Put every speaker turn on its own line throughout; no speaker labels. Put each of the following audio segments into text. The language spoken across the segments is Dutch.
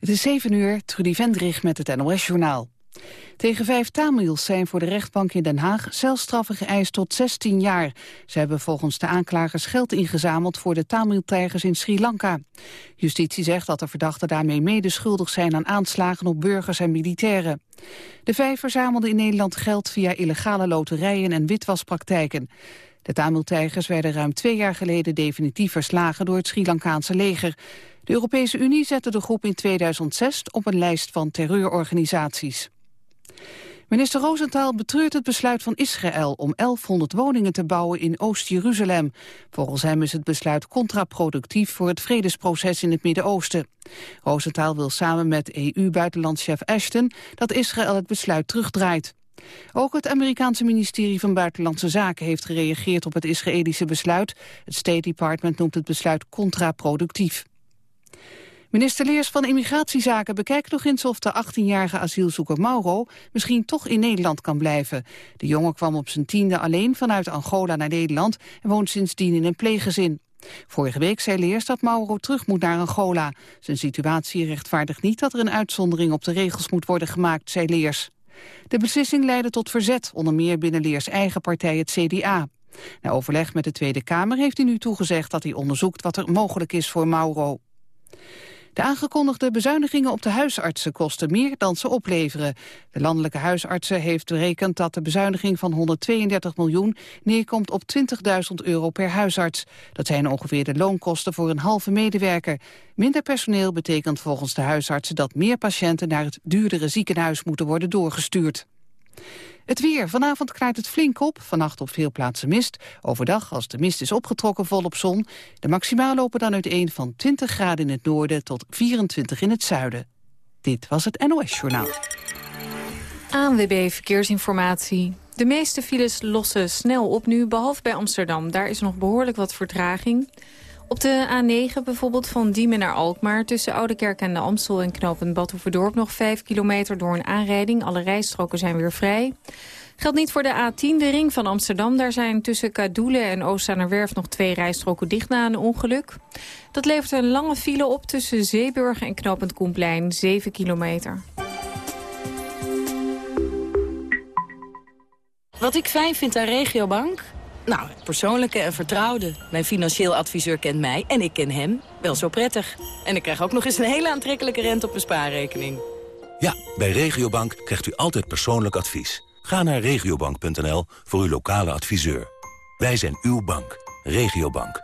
Het is 7 uur, Trudy Vendrig met het NOS-journaal. Tegen vijf Tamils zijn voor de rechtbank in Den Haag celstraffen geëist tot 16 jaar. Ze hebben volgens de aanklagers geld ingezameld voor de Tamil-tijgers in Sri Lanka. Justitie zegt dat de verdachten daarmee medeschuldig zijn aan aanslagen op burgers en militairen. De vijf verzamelden in Nederland geld via illegale loterijen en witwaspraktijken. De Tamil-tijgers werden ruim twee jaar geleden definitief verslagen door het Sri Lankaanse leger. De Europese Unie zette de groep in 2006 op een lijst van terreurorganisaties. Minister Rosenthal betreurt het besluit van Israël om 1100 woningen te bouwen in Oost-Jeruzalem. Volgens hem is het besluit contraproductief voor het vredesproces in het Midden-Oosten. Rosenthal wil samen met EU-buitenlandschef Ashton dat Israël het besluit terugdraait. Ook het Amerikaanse ministerie van Buitenlandse Zaken heeft gereageerd op het Israëlische besluit. Het State Department noemt het besluit contraproductief. Minister Leers van Immigratiezaken bekijkt nog eens of de 18-jarige asielzoeker Mauro misschien toch in Nederland kan blijven. De jongen kwam op zijn tiende alleen vanuit Angola naar Nederland en woont sindsdien in een pleeggezin. Vorige week zei Leers dat Mauro terug moet naar Angola. Zijn situatie rechtvaardigt niet dat er een uitzondering op de regels moet worden gemaakt, zei Leers. De beslissing leidde tot verzet, onder meer binnen Leers eigen partij het CDA. Na overleg met de Tweede Kamer heeft hij nu toegezegd dat hij onderzoekt wat er mogelijk is voor Mauro. De aangekondigde bezuinigingen op de huisartsen kosten meer dan ze opleveren. De landelijke huisartsen heeft berekend dat de bezuiniging van 132 miljoen neerkomt op 20.000 euro per huisarts. Dat zijn ongeveer de loonkosten voor een halve medewerker. Minder personeel betekent volgens de huisartsen dat meer patiënten naar het duurdere ziekenhuis moeten worden doorgestuurd. Het weer. Vanavond klaart het flink op. Vannacht op veel plaatsen mist. Overdag, als de mist is opgetrokken, volop zon. De maximaal lopen dan uiteen van 20 graden in het noorden tot 24 in het zuiden. Dit was het NOS Journaal.
ANWB Verkeersinformatie. De meeste files lossen snel op nu, behalve bij Amsterdam. Daar is nog behoorlijk wat vertraging. Op de A9 bijvoorbeeld van Diemen naar Alkmaar... tussen Oudekerk en de Amstel en knooppunt Badhoevedorp... nog 5 kilometer door een aanrijding. Alle rijstroken zijn weer vrij. Geldt niet voor de A10, de ring van Amsterdam. Daar zijn tussen Kadoelen en Oostzaanerwerf nog twee rijstroken dicht na een ongeluk. Dat levert een lange file op tussen Zeeburg en knooppunt Koenplein, 7 kilometer.
Wat ik fijn vind aan Regiobank? Nou, persoonlijke en vertrouwde. Mijn financieel adviseur kent mij en ik ken hem wel zo prettig. En ik krijg ook nog eens een hele aantrekkelijke rente op mijn spaarrekening.
Ja, bij Regiobank krijgt u altijd persoonlijk advies. Ga naar regiobank.nl voor uw lokale adviseur. Wij zijn uw bank. Regiobank.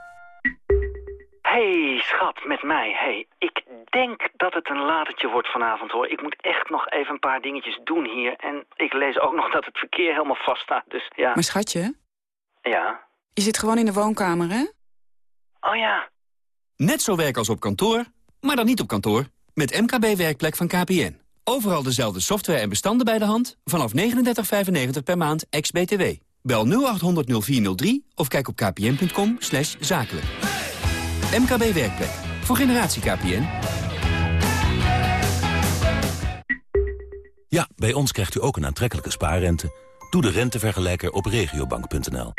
Hey, schat, met mij. Hey, ik denk dat het een latertje wordt vanavond, hoor. Ik moet echt nog even een paar dingetjes doen hier. En ik lees ook nog dat het verkeer helemaal vast staat, dus ja.
Maar schatje...
Ja?
Je zit gewoon in de woonkamer, hè?
Oh ja.
Net zo werk als op kantoor, maar dan niet op kantoor. Met MKB Werkplek van KPN. Overal dezelfde software en bestanden bij de hand. Vanaf 39,95 per maand, ex-BTW. Bel 0800 0403 of kijk op kpn.com zakelijk. MKB Werkplek. Voor generatie KPN.
Ja, bij ons krijgt u ook een aantrekkelijke spaarrente. Doe de rentevergelijker op regiobank.nl.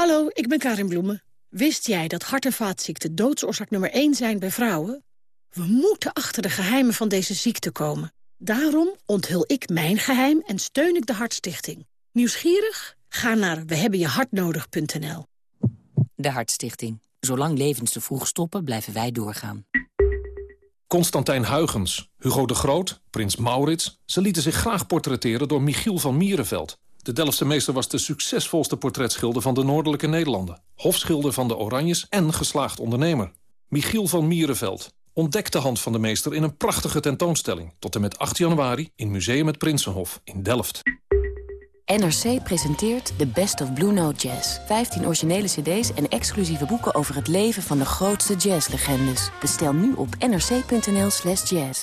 Hallo, ik ben Karin Bloemen. Wist jij dat hart- en vaatziekten doodsoorzaak nummer 1 zijn bij vrouwen? We moeten achter de geheimen van deze ziekte komen. Daarom onthul ik mijn geheim en steun ik de Hartstichting. Nieuwsgierig? Ga naar wehebbenjehartnodig.nl.
De Hartstichting. Zolang levens te vroeg stoppen, blijven wij doorgaan.
Constantijn Huygens, Hugo de Groot, Prins Maurits... ze lieten zich graag portretteren door Michiel van Mierenveld. De Delftse meester was de succesvolste portretschilder van de Noordelijke Nederlanden. Hofschilder van de Oranjes en geslaagd ondernemer. Michiel van Mierenveld ontdekt de hand van de meester in een prachtige tentoonstelling. Tot en met 8 januari in Museum het Prinsenhof in Delft.
NRC presenteert The Best of Blue Note Jazz. 15 originele cd's en exclusieve boeken over het leven van de grootste jazzlegendes. Bestel nu op nrc.nl slash jazz.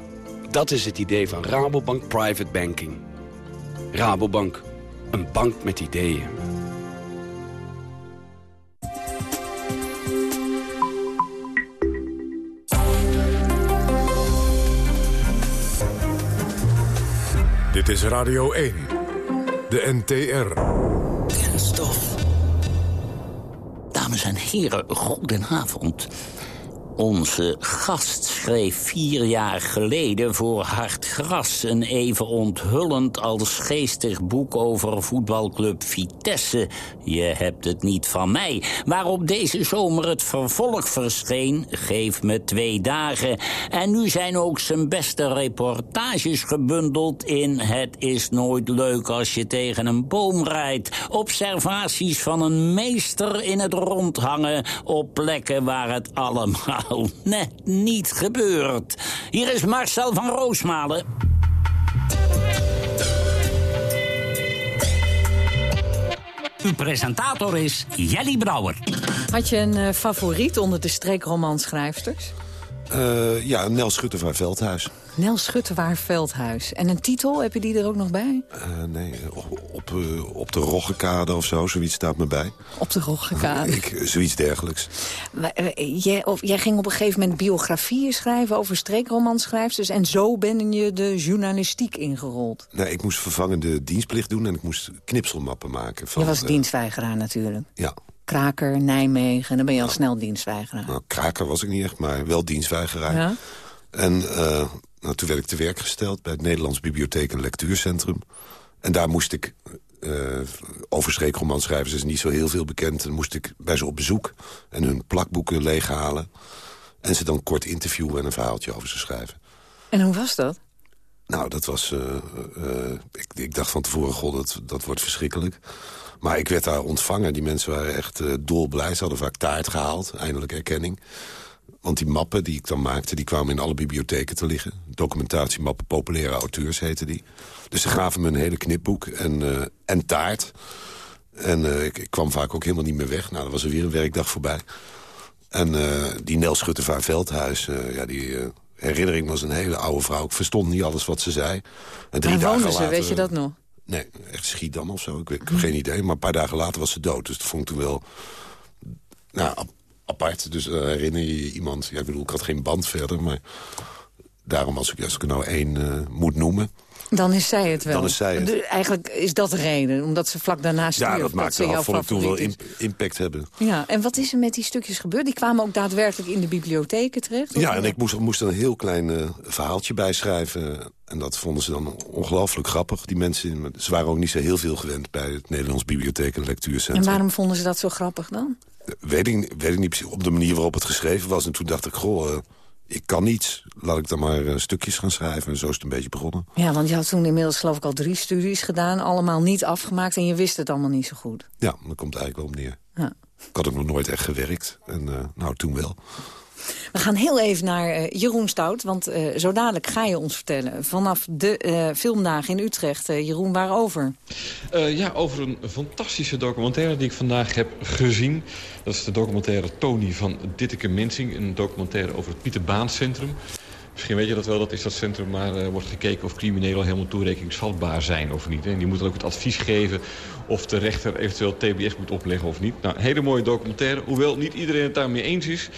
Dat is het idee van Rabobank Private Banking. Rabobank, een bank met ideeën.
Dit is Radio 1, de NTR.
Kenstof. Dames en heren, goedenavond. Onze gast schreef vier jaar geleden voor Hard Gras... een even onthullend als geestig boek over voetbalclub Vitesse. Je hebt het niet van mij. Waarop deze zomer het vervolg verscheen, Geef me twee dagen. En nu zijn ook zijn beste reportages gebundeld in... Het is nooit leuk als je tegen een boom rijdt. Observaties van een meester in het rondhangen... op plekken waar het allemaal net niet gebeurt. Hier is Marcel van Roosmalen. Uw presentator is Jelly Brouwer.
Had je een uh, favoriet onder de streekromanschrijfsters?
Uh, ja, Nel Schuttevaar Veldhuis.
Nel Schuttewaar Veldhuis. En een titel, heb je die er ook nog bij?
Uh, nee, op, op, uh, op de Roggekade of zo, zoiets staat me bij.
Op de Roggekade?
Ik, zoiets dergelijks.
Maar, uh, jij, of, jij ging op een gegeven moment biografieën schrijven over streekromanschrijfsters... en zo ben je de journalistiek ingerold.
Nee, ik moest vervangende dienstplicht doen en ik moest knipselmappen maken.
Van, je was dienstweigeraar natuurlijk.
Ja.
Kraker, Nijmegen, dan ben je al snel dienstweigeraar.
Nou, kraker was ik niet echt, maar wel dienstweigeraar.
Ja?
En uh, nou, toen werd ik te werk gesteld bij het Nederlands Bibliotheek en Lectuurcentrum. En daar moest ik, uh, over is niet zo heel veel bekend... dan moest ik bij ze op bezoek en hun plakboeken leeghalen... en ze dan kort interviewen en een verhaaltje over ze schrijven.
En hoe was dat?
Nou, dat was... Uh, uh, ik, ik, dacht van tevoren, god, dat, dat wordt verschrikkelijk. Maar ik werd daar ontvangen. Die mensen waren echt uh, dolblij. Ze hadden vaak taart gehaald, eindelijk erkenning. Want die mappen die ik dan maakte, die kwamen in alle bibliotheken te liggen. Documentatiemappen, populaire auteurs heette die. Dus ze gaven me een hele knipboek en, uh, en taart. En uh, ik, ik, kwam vaak ook helemaal niet meer weg. Nou, dan was er weer een werkdag voorbij. En uh, die Nel Schuttevaar Veldhuis, ja, die herinnering was een hele oude vrouw. Ik verstond niet alles wat ze zei.
En drie dagen ze, later, weet je dat nog?
Nee, echt Schiedam of zo. Ik, ik heb geen idee. Maar een paar dagen later was ze dood. Dus dat vond ik toen wel... Nou, apart. Dus uh, herinner je iemand... Ja, ik bedoel, ik had geen band verder, maar... Daarom als ik, als ik er nou één uh, moet noemen...
Dan is zij het wel.
Dan is zij het.
Eigenlijk is dat de reden, omdat ze vlak daarna stierf.
Ja, dat
dat
vond ik toen wel imp impact hebben.
Ja, en wat is er met die stukjes gebeurd? Die kwamen ook daadwerkelijk in de bibliotheken terecht?
Ja, en ik moest, moest er een heel klein uh, verhaaltje bij schrijven. En dat vonden ze dan ongelooflijk grappig, die mensen. Ze waren ook niet zo heel veel gewend bij het Nederlands Bibliotheek en Lectuurcentrum.
En waarom vonden ze dat zo grappig dan?
Weet ik, weet ik niet precies. Op de manier waarop het geschreven was. En toen dacht ik, goh, uh, ik kan niets. Laat ik dan maar uh, stukjes gaan schrijven. En zo is het een beetje begonnen.
Ja, want je had toen inmiddels geloof ik al drie studies gedaan. Allemaal niet afgemaakt en je wist het allemaal niet zo goed.
Ja, dat komt eigenlijk wel op neer.
Ja.
Ik had ook nog nooit echt gewerkt. En uh, nou, toen wel.
We gaan heel even naar uh, Jeroen Stout, want uh, zo dadelijk ga je ons vertellen... vanaf de uh, filmdagen in Utrecht. Jeroen, waarover?
ja, over een fantastische documentaire die ik vandaag heb gezien. Dat is de documentaire Tony van Ditteke Mensing. Een documentaire over het Pieter Baan Centrum. Misschien weet je dat wel, dat is dat centrum maar uh, wordt gekeken of criminelen helemaal toerekeningsvatbaar zijn of niet. En die moeten ook het advies geven of de rechter eventueel TBS moet opleggen of niet. Nou, hele mooie documentaire, hoewel niet iedereen het daarmee eens is.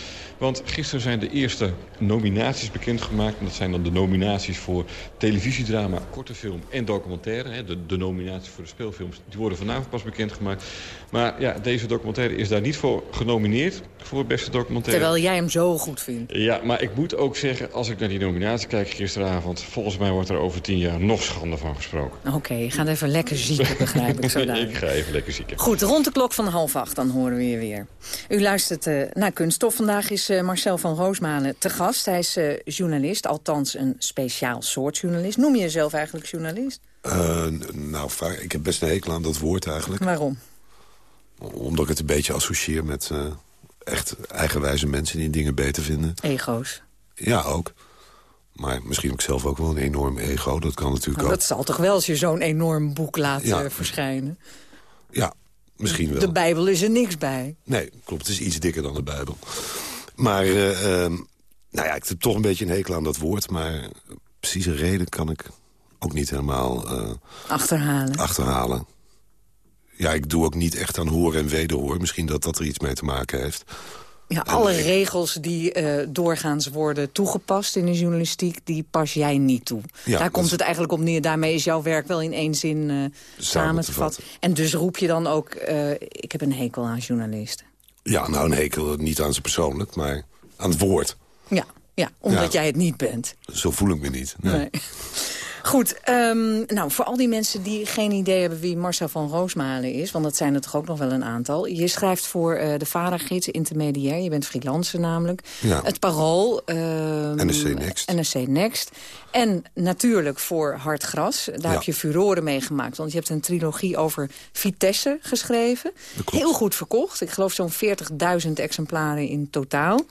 Want gisteren zijn de eerste nominaties bekendgemaakt. En dat zijn dan de nominaties voor televisiedrama, korte film en documentaire. De, de nominaties voor de speelfilms die worden vanavond pas bekendgemaakt. Maar ja, deze documentaire is daar niet voor genomineerd. Voor het beste documentaire.
Terwijl jij hem zo goed vindt.
Ja, maar ik moet ook zeggen, als ik naar die nominatie kijk gisteravond... volgens mij wordt er over tien jaar nog schande van gesproken.
Oké, okay, gaat even lekker zieken, begrijp ik zo
Ik ga even lekker zieken.
Goed, rond de klok van half acht, dan horen we je weer. U luistert uh, naar Kunststof. Vandaag is uh, Marcel van Roosmalen te gast. Hij is uh, journalist, althans een speciaal soort journalist. Noem je jezelf eigenlijk journalist?
nou, ik heb best een hekel aan dat woord eigenlijk.
Waarom?
Omdat ik het een beetje associeer met echt eigenwijze mensen die dingen beter vinden.
Ego's.
Ja, ook. Maar misschien ook zelf ook wel een enorm ego. Dat kan natuurlijk
nou,
ook.
Dat zal toch wel als je zo'n enorm boek laat
ja.
verschijnen?
Ja, misschien wel.
De Bijbel is er niks bij.
Nee, klopt. Het is iets dikker dan de Bijbel. Maar uh, uh, Nou ja, ik heb toch een beetje een hekel aan dat woord... maar precies een reden kan ik ook niet helemaal... Uh,
achterhalen.
Achterhalen. Ja, ik doe ook niet echt aan horen en wederhoor. Misschien dat dat er iets mee te maken heeft.
Ja, alle regels die uh, doorgaans worden toegepast in de journalistiek... die pas jij niet toe. Ja, Daar komt het eigenlijk op neer. Daarmee is jouw werk wel in één zin uh, samen te vatten. En dus roep je dan ook... Ik heb een hekel aan journalisten.
Ja, nou een hekel niet aan ze persoonlijk, maar aan het woord.
Ja, ja omdat jij het niet bent.
Zo voel ik me niet. nee. nee.
Goed, um, nou, voor al die mensen die geen idee hebben wie Marcel van Roosmalen is... want dat zijn er toch ook nog wel een aantal. Je schrijft voor uh, de vadergids, intermediair. Je bent freelancer namelijk.
Ja.
Het Parool.
Um, NSC Next.
NSC Next. En natuurlijk voor Hard Gras. Daar ja. heb je furoren mee gemaakt. Want je hebt een trilogie over Vitesse geschreven. Heel goed verkocht. Ik geloof zo'n 40.000 exemplaren in totaal.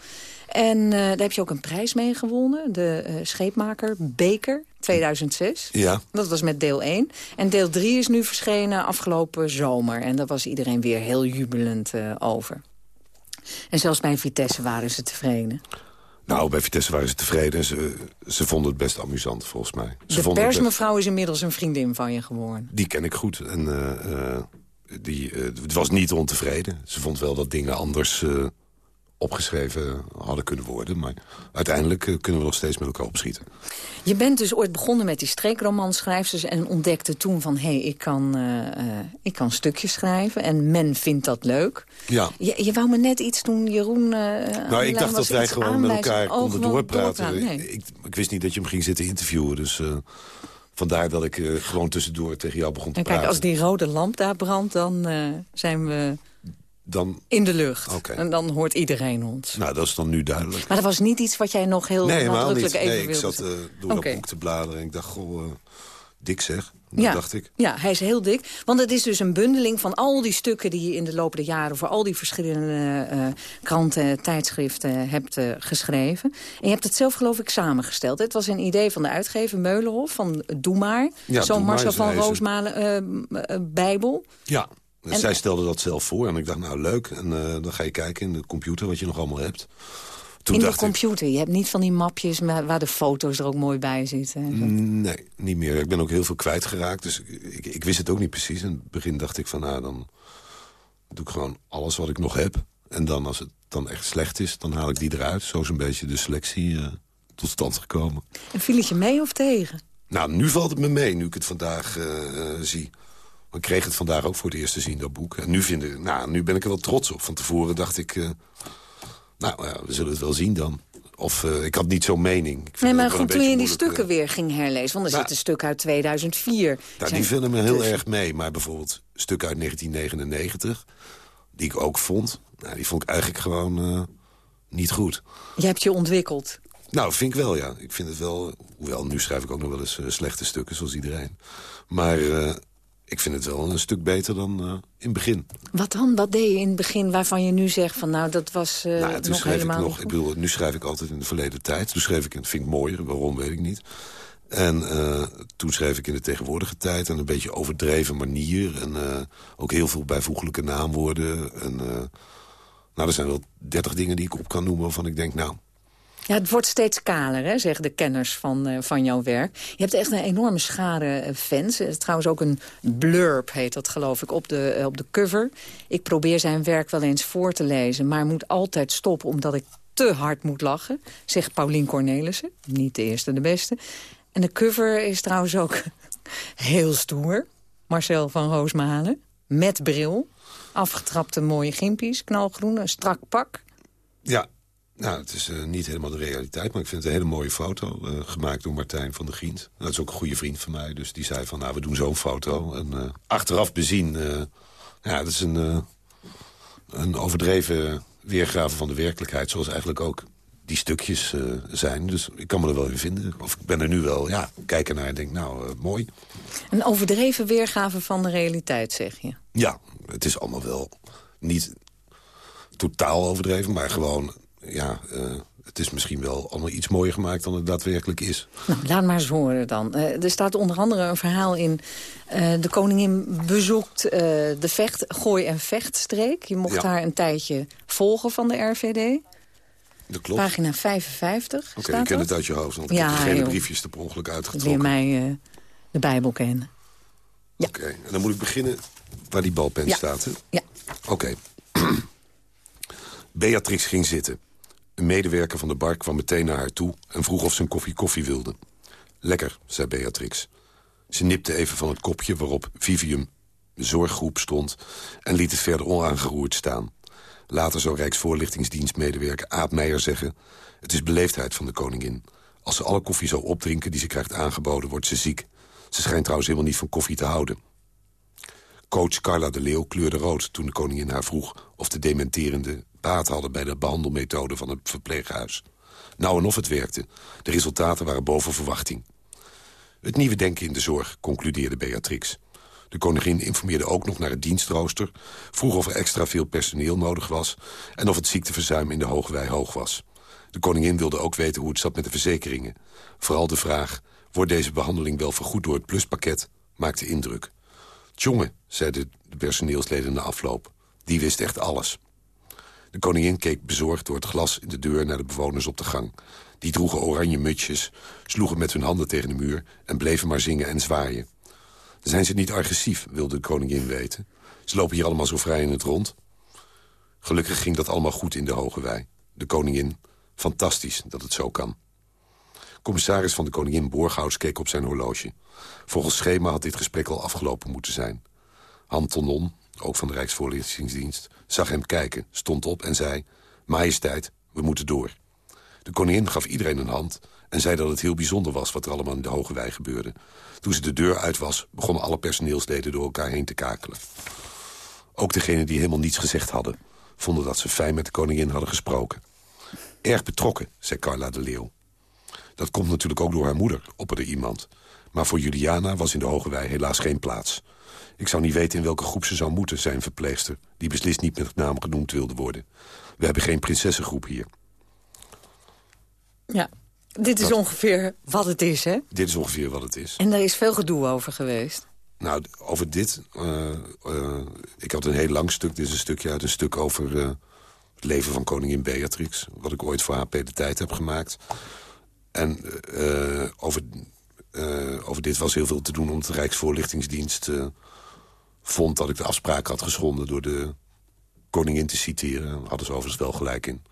En uh, daar heb je ook een prijs mee gewonnen. De uh, scheepmaker Beker 2006.
Ja.
Dat was met deel 1. En deel 3 is nu verschenen afgelopen zomer. En daar was iedereen weer heel jubelend uh, over. En zelfs bij Vitesse waren ze tevreden.
Nou, bij Vitesse waren ze tevreden. Ze, ze vonden het best amusant, volgens mij. Ze
de persmevrouw is inmiddels een vriendin van je geworden.
Die ken ik goed. En uh, die uh, was niet ontevreden. Ze vond wel dat dingen anders opgeschreven hadden kunnen worden. Maar uiteindelijk uh, kunnen we nog steeds met elkaar opschieten.
Je bent dus ooit begonnen met die streekromanschrijvers... en ontdekte toen van, hé, hey, ik, kan, uh, uh, ik kan stukjes schrijven... en men vindt dat leuk.
Ja.
Je, je wou me net iets doen, Jeroen...
nou, ik dacht dat wij gewoon met elkaar konden doorpraten. Nee. Ik, ik, wist niet dat je hem ging zitten interviewen, dus... Vandaar dat ik gewoon tussendoor tegen jou begon te
en
praten.
Kijk, als die rode lamp daar brandt, dan zijn we
dan...
In de lucht. Okay. En dan hoort iedereen ons.
Nou, dat is dan nu duidelijk.
Maar dat was niet iets wat jij nog heel
nee,
nadrukkelijk even
nee,
wilde
ik zat uh, door okay. dat boek te bladeren en ik dacht, goh, uh, dik zeg. Dat
ja.
dacht ik.
Ja, hij is heel dik. Want het is dus een bundeling van al die stukken die je in de loop der jaren... voor al die verschillende uh, kranten, tijdschriften hebt geschreven. En je hebt het zelf geloof ik samengesteld. Het was een idee van de uitgever Meulenhof, van Doe Maar.
Ja,
Zo'n Marcel van Roosmalen bijbel.
Ja, en Zij stelde dat zelf voor en ik dacht, nou leuk. En uh, dan ga je kijken in de computer wat je nog allemaal hebt.
Toen in de computer? Ik, je hebt niet van die mapjes waar de foto's er ook mooi bij zitten?
Nee, niet meer. Ik ben ook heel veel kwijtgeraakt. Dus ik, ik, wist het ook niet precies. In het begin dacht ik van, nou, dan doe ik gewoon alles wat ik nog heb. En dan, als het dan echt slecht is, dan haal ik die eruit. Zo is een beetje de selectie uh, tot stand gekomen.
En viel het je mee of tegen?
Nou, nu valt het me mee, nu ik het vandaag uh, zie. Ik kreeg het vandaag ook voor het eerst te zien, dat boek. En nu, vind ik, nou, nu ben ik er wel trots op. Van tevoren dacht ik, uh, nou ja, we zullen het wel zien dan. Of uh, ik had niet zo'n mening. Ik
nee, maar goed, toen je die stukken uh, weer ging herlezen... want er nou, zit een stuk uit 2004.
Nou, die vielen me heel dus... erg mee. Maar bijvoorbeeld stukken uit 1999, die ik ook vond... Nou, die vond ik eigenlijk gewoon niet goed.
Je hebt je ontwikkeld.
Nou, vind ik wel, ja. Ik vind het wel... Hoewel, nu schrijf ik ook nog wel eens slechte stukken, zoals iedereen. Maar ik vind het wel een stuk beter dan uh, in het begin.
Wat dan? Wat deed je in het begin waarvan je nu zegt van nou dat was uh,
nou, toen
nog
schreef
helemaal
ik nog, ik bedoel, Nu schrijf ik altijd in de verleden tijd. Toen schreef ik, vind ik mooier, waarom weet ik niet. En uh, toen schreef ik in de tegenwoordige tijd en een beetje overdreven manier. En ook heel veel bijvoeglijke naamwoorden. En, nou, er zijn wel dertig dingen die ik op kan noemen waarvan ik denk, nou,
ja, het wordt steeds kaler, hè, zeggen de kenners van, uh, van jouw werk. Je hebt echt een enorme schare fans. Uh, trouwens ook een blurb heet dat, geloof ik, op de, op de cover. Ik probeer zijn werk wel eens voor te lezen... maar moet altijd stoppen omdat ik te hard moet lachen, zegt Paulien Cornelissen. Niet de eerste, de beste. En de cover is trouwens ook heel stoer. Marcel van Roosmalen, met bril. Afgetrapte mooie gimpies, knalgroen, een strak pak.
Ja, nou, het is uh, niet helemaal de realiteit, maar ik vind het een hele mooie foto. Uh, gemaakt door Martijn van der Gient. Dat is ook een goede vriend van mij, dus die zei van, nou, we doen zo'n foto. En uh, achteraf bezien, ja, dat is een, een overdreven weergave van de werkelijkheid. Zoals eigenlijk ook die stukjes zijn. Dus ik kan me er wel in vinden. Of ik ben er nu wel, ja, kijken naar en denk, nou, mooi.
Een overdreven weergave van de realiteit, zeg je?
Ja, het is allemaal wel niet totaal overdreven, maar gewoon ja, uh, het is misschien wel allemaal iets mooier gemaakt dan het daadwerkelijk is.
Nou, laat maar eens horen dan. Uh, er staat onder andere een verhaal in... Uh, de koningin bezoekt de vecht, gooi- en vechtstreek. Je mocht
Ja.
haar een tijdje volgen van de RVD.
Dat klopt.
Pagina 55
Oké, ik ken
dat.
het uit je hoofd, want
Ja,
ik heb de gele
joh.
briefjes er per ongeluk
Leer
uitgetrokken.
mij eh, de Bijbel kennen.
Oké, en dan moet ik beginnen waar die balpen
Ja.
staat, hè?
Ja.
Oké. Beatrix ging zitten. Een medewerker van de bar kwam meteen naar haar toe... en vroeg of ze een koffie koffie wilde. Lekker, zei Beatrix. Ze nipte even van het kopje waarop Vivium zorggroep stond... en liet het verder onaangeroerd staan. Later zou Rijksvoorlichtingsdienstmedewerker Aap Meijer zeggen... het is beleefdheid van de koningin. Als ze alle koffie zou opdrinken die ze krijgt aangeboden, wordt ze ziek. Ze schijnt trouwens helemaal niet van koffie te houden. Coach Carla de Leeuw kleurde rood toen de koningin haar vroeg... of de dementerende baat hadden bij de behandelmethode van het verpleeghuis. Nou en of het werkte. De resultaten waren boven verwachting. Het nieuwe denken in de zorg, concludeerde Beatrix. De koningin informeerde ook nog naar het dienstrooster... vroeg of er extra veel personeel nodig was... en of het ziekteverzuim in de Hoogwij hoog was. De koningin wilde ook weten hoe het zat met de verzekeringen. Vooral de vraag, wordt deze behandeling wel vergoed door het pluspakket... maakte indruk. Tjonge, zeiden de personeelsleden na afloop. Die wist echt alles. De koningin keek bezorgd door het glas in de deur naar de bewoners op de gang. Die droegen oranje mutsjes, sloegen met hun handen tegen de muur... en bleven maar zingen en zwaaien. Zijn ze niet agressief, wilde de koningin weten. Ze lopen hier allemaal zo vrij in het rond. Gelukkig ging dat allemaal goed in de Hoge Wei. De koningin, fantastisch dat het zo kan. Commissaris van de koningin Borghouts keek op zijn horloge. Volgens schema had dit gesprek al afgelopen moeten zijn. Han Tonon, ook van de Rijksvoorlichtingsdienst, zag hem kijken, stond op en zei... Majesteit, we moeten door. De koningin gaf iedereen een hand en zei dat het heel bijzonder was... wat er allemaal in de Hoge Wei gebeurde. Toen ze de deur uit was, begonnen alle personeelsleden door elkaar heen te kakelen. Ook degenen die helemaal niets gezegd hadden... vonden dat ze fijn met de koningin hadden gesproken. Erg betrokken, zei Carla de Leeuw. Dat komt natuurlijk ook door haar moeder, opperde iemand. Maar voor Juliana was in de Hoge Wei helaas geen plaats. Ik zou niet weten in welke groep ze zou moeten, zei een verpleegster... die beslist niet met naam genoemd wilde worden. We hebben geen prinsessengroep hier.
Ja, dit is
Dat-
ongeveer wat het is, hè?
Dit is ongeveer wat het is.
En daar is veel gedoe over geweest.
Nou, over dit... eh, eh, ik had een heel lang stuk. Dit is een stukje uit een stuk over eh, het leven van koningin Beatrix. Wat ik ooit voor HP de Tijd heb gemaakt. En over, over dit was heel veel te doen... omdat de Rijksvoorlichtingsdienst vond dat ik de afspraak had geschonden... door de koningin te citeren. Daar hadden ze overigens wel gelijk in.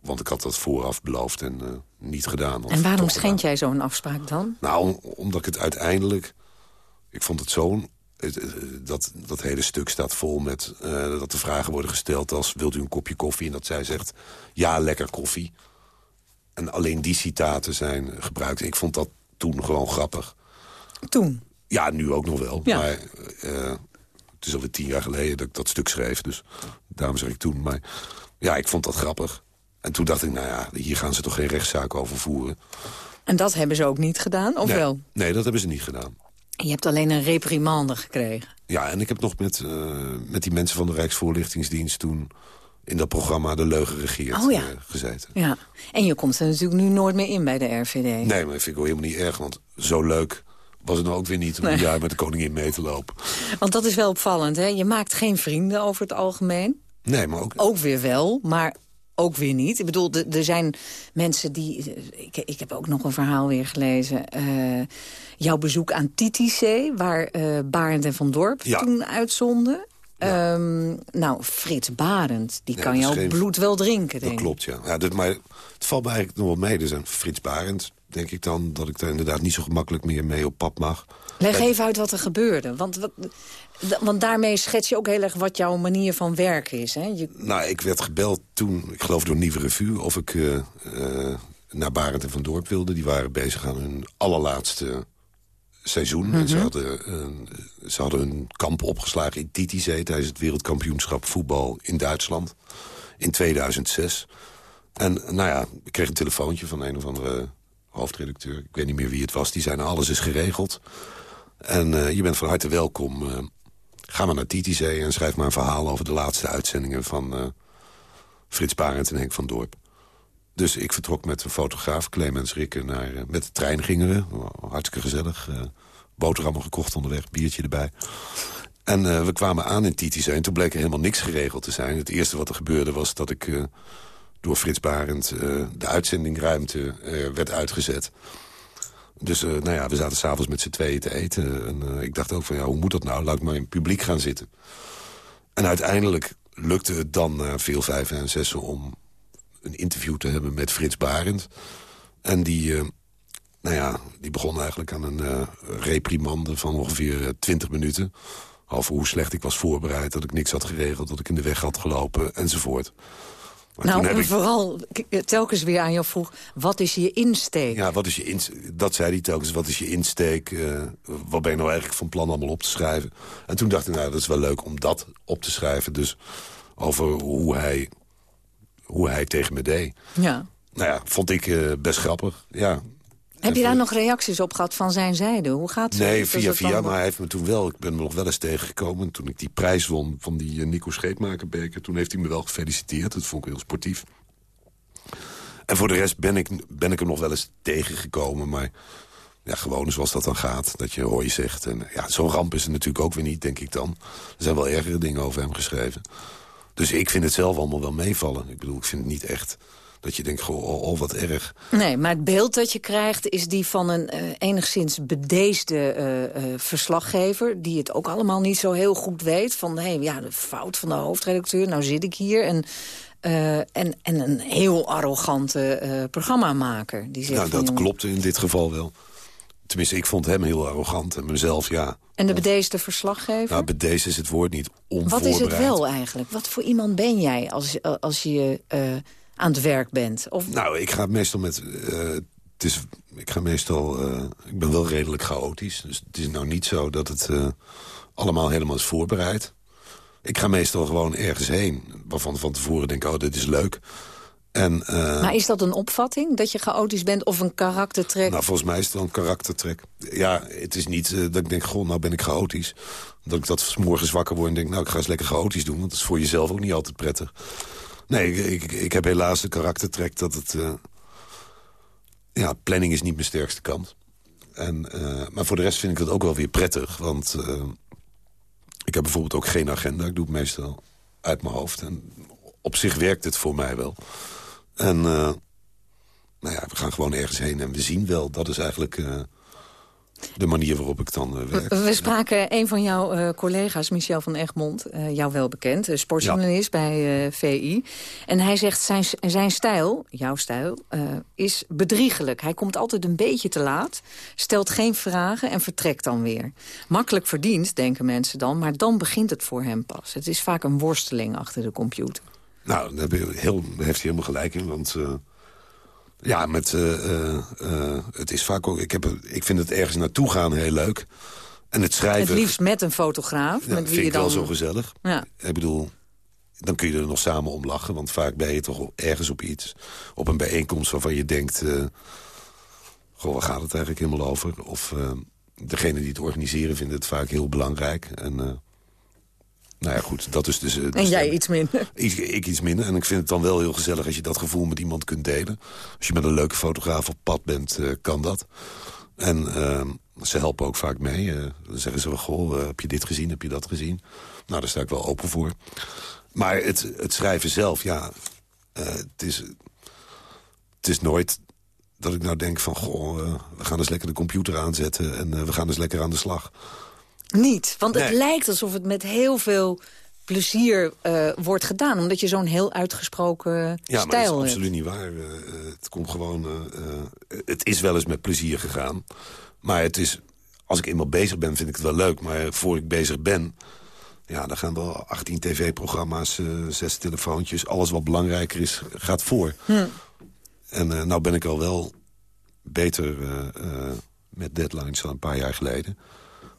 Want ik had dat vooraf beloofd en eh, niet gedaan.
En waarom schend jij zo'n afspraak dan?
Nou, om- omdat ik het uiteindelijk... Ik vond het zo'n... het- Dat, dat hele stuk staat vol met eh, dat de vragen worden gesteld als... wilt u een kopje koffie? En dat zij zegt, ja, lekker koffie. En alleen die citaten zijn gebruikt. Ik vond dat toen gewoon grappig.
Toen?
Ja, nu ook nog wel.
Ja.
Maar eh, het is alweer tien jaar geleden dat ik dat stuk schreef. Dus daarom zeg ik toen. Maar ja, ik vond dat grappig. En toen dacht ik, nou ja, hier gaan ze toch geen rechtszaak over voeren.
En dat hebben ze ook niet gedaan, of
nee,
wel?
Nee, dat hebben ze niet gedaan.
Je hebt alleen een reprimande gekregen.
Ja, en ik heb nog met, eh, met die mensen van de Rijksvoorlichtingsdienst toen... in dat programma De Leugen Regeert
Oh ja.
eh, gezeten.
Ja. En je komt er natuurlijk nu nooit meer in bij de RVD.
Nee, maar dat vind ik wel helemaal niet erg, want zo leuk was het nou ook weer niet... om
Nee.
een jaar met de koningin mee te lopen.
Want dat is wel opvallend, hè? Je maakt geen vrienden over het algemeen.
Nee, maar ook...
Ook weer wel, maar ook weer niet. Ik bedoel, er zijn mensen die... Ik, ik heb ook nog een verhaal weer gelezen. eh, jouw bezoek aan Titisee, waar eh Barend en Van Dorp
Ja.
toen uitzonden. Ehm, nou, Frits Barend, die kan jouw
geen-
bloed wel drinken, denk
Dat klopt, ja. ja dat, maar het valt me eigenlijk nog wel mee. Er zijn Frits Barend, denk ik dan... dat ik daar inderdaad niet zo gemakkelijk meer mee op pad mag.
Leg
En-
even uit wat er gebeurde. Want, wat, want daarmee schets je ook heel erg wat jouw manier van werken is. Hè? Je,
Nou, ik werd gebeld toen, ik geloof door Nieuwe Revue... of ik eh, eh, naar Barend en Van Dorp wilde. Die waren bezig aan hun allerlaatste seizoen. En ze,
Mhm.
hadden, ze hadden hun kamp opgeslagen in Titisee... tijdens het wereldkampioenschap voetbal in Duitsland in 2006. En nou ja, ik kreeg een telefoontje van een of andere hoofdredacteur. Ik weet niet meer wie het was. Die zei, alles is geregeld. En eh, je bent van harte welkom. eh, ga maar naar Titisee en schrijf maar een verhaal... over de laatste uitzendingen van eh, Frits Barend en Henk van Dorp. Dus ik vertrok met een fotograaf, Clemens Rikke, naar, met de trein gingen we. Hartstikke gezellig. boterhammen gekocht onderweg, biertje erbij. En we kwamen aan in Titisee en toen bleek er helemaal niks geregeld te zijn. Het eerste wat er gebeurde was dat ik... eh, door Frits Barend uh, de uitzendingruimte uh, werd uitgezet. Dus uh, nou ja, we zaten s'avonds met z'n tweeën te eten. En ik dacht ook van, ja, hoe moet dat nou? Laat ik maar in publiek gaan zitten. En uiteindelijk lukte het dan na veel vijf en zessen... om een interview te hebben met Frits Barend. En die, nou ja, die begon eigenlijk aan een reprimande van ongeveer twintig minuten... Over hoe slecht ik was voorbereid, dat ik niks had geregeld... dat ik in de weg had gelopen, enzovoort.
Maar nou, en ik... vooral telkens weer aan jou vroeg... wat is je insteek?
Ja, wat is je insteek? Dat zei hij telkens. Wat is je insteek? Uh, wat ben je nou eigenlijk van plan allemaal op te schrijven? En toen dacht ik, nou, dat is wel leuk om dat op te schrijven. Dus over hoe hij, hoe hij tegen me deed.
Ja.
Nou ja, vond ik uh, best grappig. Ja,
heb je daar nog reacties op gehad van zijn zijde? Hoe gaat het?
Nee, via via, maar hij heeft me toen wel... Ik ben me nog wel eens tegengekomen. Toen ik die prijs won van die uh, Nico Scheepmakerbeker... toen heeft hij me wel gefeliciteerd. Dat vond ik heel sportief. En voor de rest ben ik, ben ik hem nog wel eens tegengekomen. Maar ja, gewoon zoals dat dan gaat. Dat je hoor je zegt. En ja, zo'n ramp is er natuurlijk ook weer niet, denk ik dan. Er zijn wel ergere dingen over hem geschreven. Dus ik vind het zelf allemaal wel meevallen. Ik bedoel, ik vind het niet echt dat je denkt, goh, oh, oh, wat erg.
Nee, maar het beeld dat je krijgt is die van een uh, enigszins bedeesde uh, uh, verslaggever... die het ook allemaal niet zo heel goed weet. Van, hé, hey, ja, de fout van de hoofdredacteur, nou zit ik hier... En, en, en een heel arrogante programmamaker. Die zegt
nou, dat klopte in dit geval wel. Tenminste, ik vond hem heel arrogant en mezelf, ja.
En de bedeesde verslaggever?
Nou, bedeesd is het woord niet, onvoorbereid.
Wat is het wel eigenlijk? Wat voor iemand ben jij als, als je aan het werk bent? Of...
Nou, ik ga meestal met... Uh, het is, ik ga meestal... Uh, ik ben wel redelijk chaotisch. Dus het is nou niet zo dat het uh, allemaal helemaal is voorbereid. Ik ga meestal gewoon ergens heen. Waarvan van tevoren denk ik, oh, dit is leuk. En,
maar is dat een opvatting, dat je chaotisch bent of een karaktertrek?
Nou, volgens mij is het wel een karaktertrek. Ja, het is niet dat ik denk, goh, nou ben ik chaotisch. Dat ik dat morgens wakker word en denk, nou, ik ga eens lekker chaotisch doen. Want dat is voor jezelf ook niet altijd prettig. Nee, ik, ik, heb helaas de karaktertrek dat het... Uh, ja, planning is niet mijn sterkste kant. En, uh, maar voor de rest vind ik het ook wel weer prettig. Want uh, ik heb bijvoorbeeld ook geen agenda. Ik doe het meestal uit mijn hoofd. En op zich werkt het voor mij wel. En nou ja, we gaan gewoon ergens heen en we zien wel. Dat is eigenlijk de manier waarop ik dan uh, werk.
We spraken een van jouw uh, collega's, Michel van Egmond, uh, jou wel bekend, sportjournalist bij VI. En hij zegt zijn, zijn stijl, jouw stijl, is bedriegelijk. Hij komt altijd een beetje te laat, stelt geen vragen en vertrekt dan weer. Makkelijk verdiend, denken mensen dan, maar dan begint het voor hem pas. Het is vaak een worsteling achter de computer.
Nou, daar heeft hij helemaal gelijk in, want... Ja, met, uh, uh, het is vaak ook... Ik, heb, ik vind het ergens naartoe gaan heel leuk. En het schrijven...
Het liefst met een fotograaf.
Ja,
met wie
vind
je
dan... wel zo gezellig. Ja. Ik bedoel, dan kun je er nog samen om lachen. Want vaak ben je toch ergens op iets. Op een bijeenkomst waarvan je denkt... Uh, goh, waar gaat het eigenlijk helemaal over? Of degene die het organiseren vinden het vaak heel belangrijk. En nou ja, goed, dat is dus...
Uh, en jij iets minder?
Ik, ik, iets minder. En ik vind het dan wel heel gezellig als je dat gevoel met iemand kunt delen. Als je met een leuke fotograaf op pad bent, uh, kan dat. En uh, ze helpen ook vaak mee. dan zeggen ze wel, goh, heb je dit gezien, heb je dat gezien? Nou, daar sta ik wel open voor. Maar het, het schrijven zelf, ja, het, is, het is nooit dat ik nou denk van... goh, we gaan eens lekker de computer aanzetten en we gaan eens lekker aan de slag.
Niet, want het lijkt alsof het met heel veel plezier uh, wordt gedaan. Omdat je zo'n heel uitgesproken ja, stijl hebt. Ja, maar dat
is absoluut niet waar. Uh, het komt gewoon... Uh, het is wel eens met plezier gegaan. Maar het is... Als ik eenmaal bezig ben, vind ik het wel leuk. Maar voor ik bezig ben... Ja, dan gaan wel 18 tv-programma's, zes telefoontjes. Alles wat belangrijker is, gaat voor. Hm. En nou ben ik al wel beter met deadlines dan een paar jaar geleden.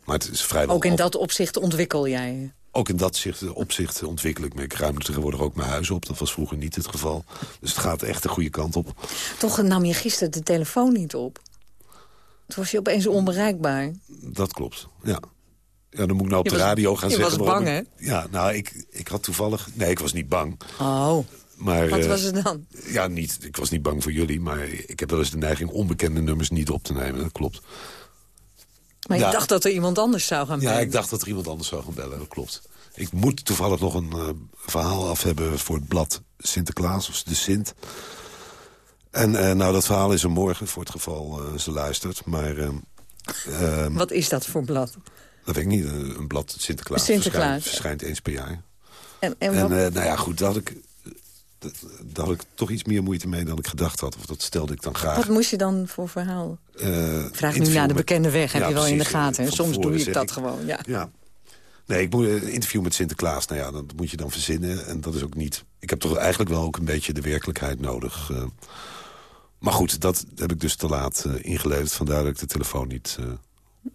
Maar het is vrijwel...
Ook in dat opzicht ontwikkel jij
ook in dat opzicht ontwikkel ik me. Ik ruim tegenwoordig ook mijn huis op. Dat was vroeger niet het geval. Dus het gaat echt de goede kant op.
Toch nam je gisteren de telefoon niet op? Toen was je opeens onbereikbaar.
Dat klopt, ja. Ja, dan moet ik nou op de radio gaan
je
zeggen...
Je was bang, hè?
Ja, nou, ik, ik had toevallig... Nee, ik was niet bang.
Oh, maar, wat uh, was het dan?
Ja, niet, ik was niet bang voor jullie, maar ik heb wel eens de neiging onbekende nummers niet op te nemen. Dat klopt.
Maar je dacht dat er iemand anders zou gaan bellen?
Ja, ik dacht dat er iemand anders zou gaan bellen, dat klopt. Ik moet toevallig nog een uh, verhaal af hebben voor het blad Sinterklaas, of de Sint. En uh, nou, dat verhaal is er morgen, voor het geval uh, ze luistert. Maar, ehm,
Wat is dat voor blad?
Dat weet ik niet, een blad Sinterklaas.
Sinterklaas.
Verschijnt, verschijnt eens per jaar.
En, en,
en nou ja, goed, daar had, ik, daar had ik toch iets meer moeite mee dan ik gedacht had. Of dat stelde ik dan graag.
Wat moest je dan voor verhaal?
Uh,
Vraag nu naar de bekende weg, heb ja, je wel precies, in de gaten. Soms doe je dat gewoon, ja.
ja. Nee, ik moet een interview met Sinterklaas. Nou ja, dat moet je dan verzinnen. En dat is ook niet... Ik heb toch eigenlijk wel ook een beetje de werkelijkheid nodig. Uh, maar goed, dat heb ik dus te laat uh, ingeleverd. Vandaar dat ik de telefoon niet uh,